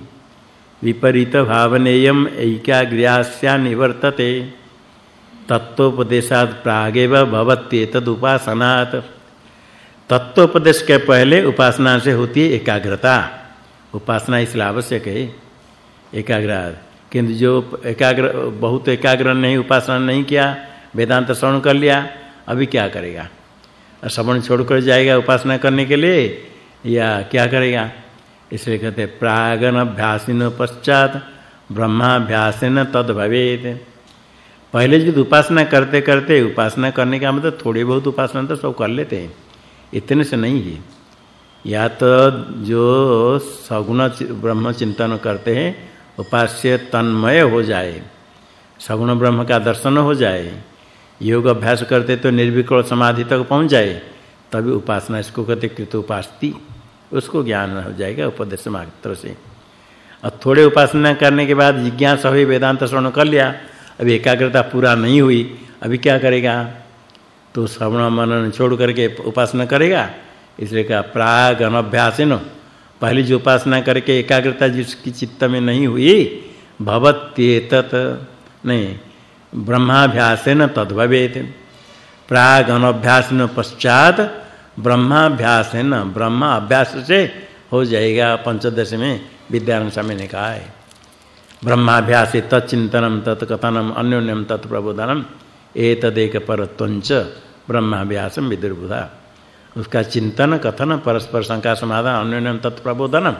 विपरीत भावनेयम ऐकाग्र्यास्या निवर्तते। तत्वोपदेशात प्रागेव भवत्ये तद उपासनात् तत्वोपदेश के पहले उपासना से होती है एकाग्रता। उपासना इसलिए आवश्यक है। एकाग्र, किंतु जो एकाग्र, बहुत एकाग्र नहीं उपासना नहीं किया, वेदांत श्रवण कर लिया, अभी क्या करेगा? श्रवण छोड़कर जाएगा उपासना करने के लिए या क्या करेगा? इसलिए कहते प्रागन अभ्यासिन पश्चात, ब्रह्माभ्यासेन तद भवेत पहले जो उपासना करते करते उपासना करने का मतलब थोड़ी बहुत उपासना तो सब कर लेते हैं। इतने से नहीं है। या तो जो सगुण ब्रह्म चिंतन करते हैं उपास्य तन्मय हो जाए, सगुण ब्रह्म का दर्शन हो जाए, योग अभ्यास करते तो निर्विकल्प समाधि तक पहुँच जाए, तभी उपासना इसको कहते कृत उपासती। उसको ज्ञान हो जाएगा उपदेश मात्र से। और थोड़े उपासना करने के बाद जिज्ञासा हुई, वेदांत श्रवण कर लिया अभी एकाग्रता पूरा नहीं हुई, अभी क्या करेगा? तो श्रवण मनन छोड़ करके उपासना करेगा। इसलिए कहा, प्राग अनभ्यासेन। पहले जो उपासना करके एकाग्रता जिसकी चित्त में नहीं हुई, भवत्येतत। नहीं, ब्रह्माभ्यासेन तद्भवेत। प्राग अनभ्यासेन पश्चात ब्रह्माभ्यास है ना ब्रह्मा अभ्यास से हो जाएगा। पंचदश में विद्यारण स्वामी ने कहा है, ब्रह्माभ्यास तच्चिंतनम तत्कथनम अन्योन्यम तत्प्रबोधनम एतदेक परत्वंच ब्रह्माभ्यासम विदुर्बुधा। उसका चिंतन, कथन, परस्पर शंका, समाधान अन्योन्यम तत्प्रबोधनम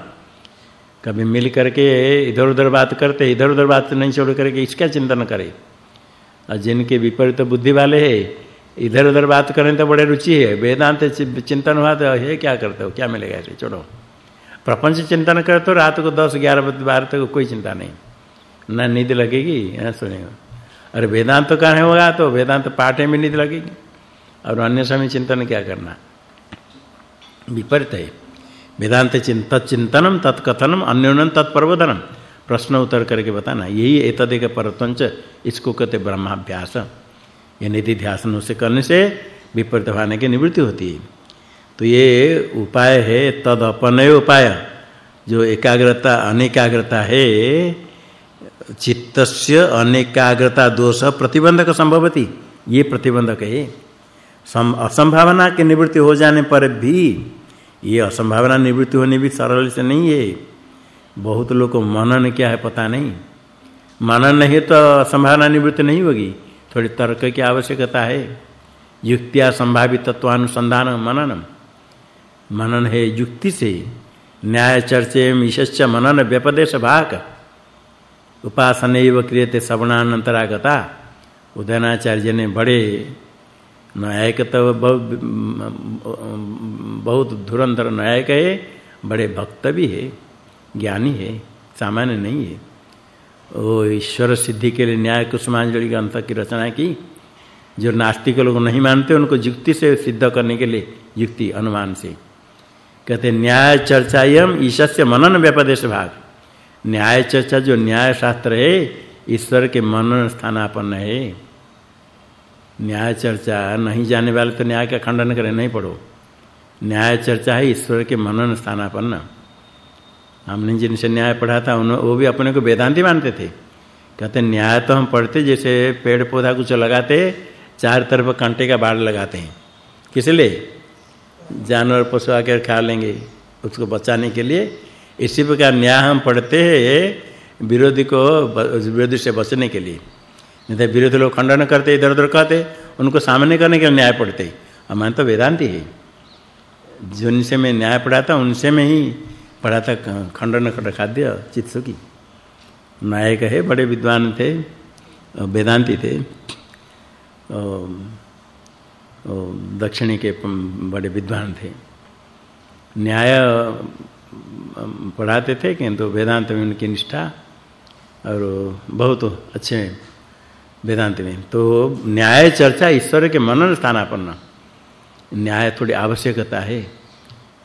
कभी मिल करके इधर-उधर बात करते इधर-उधर बात नहीं छोड़ करके इसका चिंतन करे। और जिनके विपरीत बुद्धि वाले है, इधर उधर बात करें तो बड़े रुचि है। वेदांत चिंतन हुआ तो है, क्या करते हो? क्या मिलेगा ऐसे? छोड़ो। प्रपंच चिंतन कर तो रात को 10 11 बजे, बारह तक कोई चिंता नहीं। ना नींद लगेगी ना सुनेगा अरे वेदांत कहाँ होगा तो? वेदांत पाठे में नींद लगेगी। और अन्य समय चिंतन क्या करना? विपरीत है। वेदांत चिंत चिंतनम तत्कथनम, अन्योन्यम, तत्प्रबोधनम। प्रश्न उत्तर करके बताना, यही एतदेक परतंच इसको कहते ब्रह्माभ्यास। ये निधि ध्यान से करने से विपरीत भावना की निवृत्ति होती है। तो ये उपाय है तद अपनय उपाय। जो एकाग्रता, अनेकाग्रता है, चित्तस्य अनेकाग्रता दोष प्रतिबंधक संभवति। ये प्रतिबंधक है। असंभावना की निवृत्ति हो जाने पर भी, ये असंभावना निवृत्ति होने भी सरल से नहीं है। बहुत लोग को मनन क्या है पता नहीं। मनन नहीं तो असंभावना निवृत्ति नहीं होगी। थोड़ी तर्क की आवश्यकता है। युक्तिया संभावित तत्वानुसंधान मनन मनन है युक्ति से। न्याय चर्चे ईश्च मनन व्यपदेश भाग। उपासना क्रियते श्रवणानंतरागता उदयनाचार्य ने बड़े न्यायिक तो बहुत धुरंधर न्यायिक है, बड़े भक्त भी है, ज्ञानी है, सामान्य नहीं है। वो ईश्वर सिद्धि के लिए न्याय कुसुमांजलि ग्रंथ की रचना की, जो नास्तिक लोग नहीं मानते, उनको युक्ति से सिद्ध करने के लिए, युक्ति अनुमान से। कहते, न्याय चर्चा चर्चायम ईशस्य मनन व्यपदेश भाग। न्याय चर्चा जो न्याय शास्त्र है, ईश्वर के मनन स्थानापन्न है। न्याय चर्चा नहीं जाने वाले तो न्याय का खंडन करें नहीं पढ़ो न्याय चर्चा है ईश्वर के मनन स्थानापन्न। हमने जिनसे न्याय पढ़ा था उन्होंने वो भी अपने को वेदांति मानते थे। कहते, न्याय तो हम पढ़ते जैसे पेड़ पौधा कुछ लगाते, चार तरफ़ कांटे का बाड़ लगाते हैं। किस लिए? जानवर पशु आकर खा लेंगे उसको बचाने के लिए। इसी प्रकार न्याय हम पढ़ते हैं विरोधी को विरोधी से बचने के लिए। नहीं तो विरोधी लोग खंडन करते, इधर उधर कहते, उनको सामने करने के लिए न्याय पढ़ते मैं तो वेदांति है। जिनसे मैं न्याय पढ़ाता उनसे में ही पढ़ा था खंडन खाद्य चित्सुकी। नायक है, बड़े विद्वान थे वेदांति थे। दक्षिणी के बड़े विद्वान थे। न्याय पढ़ाते थे, किंतु वेदांत में उनकी निष्ठा और बहुत अच्छे वेदांत में। तो न्याय चर्चा ईश्वर के मनन स्थानापन्न न्याय थोड़ी आवश्यकता है।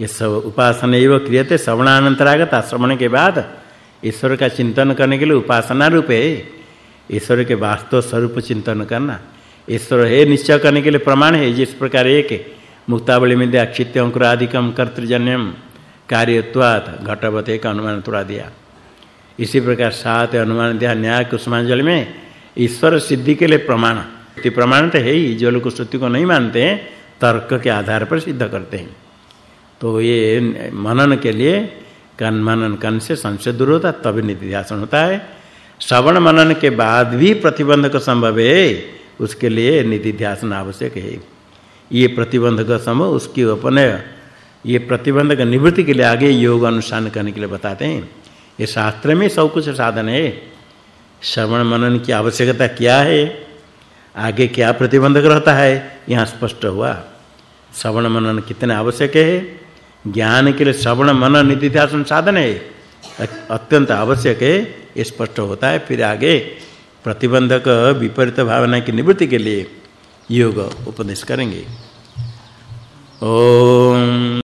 ये सब उपासना एवं क्रियते श्रवणानंतरागत श्रवण के बाद ईश्वर का चिंतन करने के लिए उपासना रूप। है ईश्वर के वास्तव स्वरूप चिंतन करना। ईश्वर है, निश्चय करने के लिए प्रमाण है। जिस प्रकार एक मुक्तावली में दिया, क्षित्यं कुरादिकम कर्तृजन्यम कार्यत्वात् घटवते का अनुमान थोड़ा दिया। इसी प्रकार सात अनुमान दिया, न्याय कुसुमांजलि में ईश्वर सिद्धि के लिए प्रमाण। इति प्रमाण तो है ही, जो लोग श्रुति को नहीं मानते हैं तर्क के आधार पर सिद्ध करते हैं। तो ये मनन के लिए कन मनन कन से संशय दूर होता, तभी निधिध्यासन होता है। श्रवण मनन के बाद भी प्रतिबंधक संभव है, उसके लिए निधिध्यासन आवश्यक है। ये प्रतिबंधक संभव, उसकी अपने ये प्रतिबंधक निवृत्ति के लिए आगे योग अनुष्ठान करने के लिए बताते हैं। ये शास्त्र में सब कुछ साधन है। श्रवण मनन की आवश्यकता क्या है? आगे क्या प्रतिबंधक रहता है? यहाँ स्पष्ट हुआ। श्रवण मनन कितने आवश्यक है? ज्ञान के लिए श्रवण मनन निधिध्यासन साधन है। अत्यंत आवश्यक है। ये स्पष्ट होता है। फिर आगे प्रतिबंधक विपरीत भावना की निवृत्ति के लिए योग उपदेश करेंगे। ओम।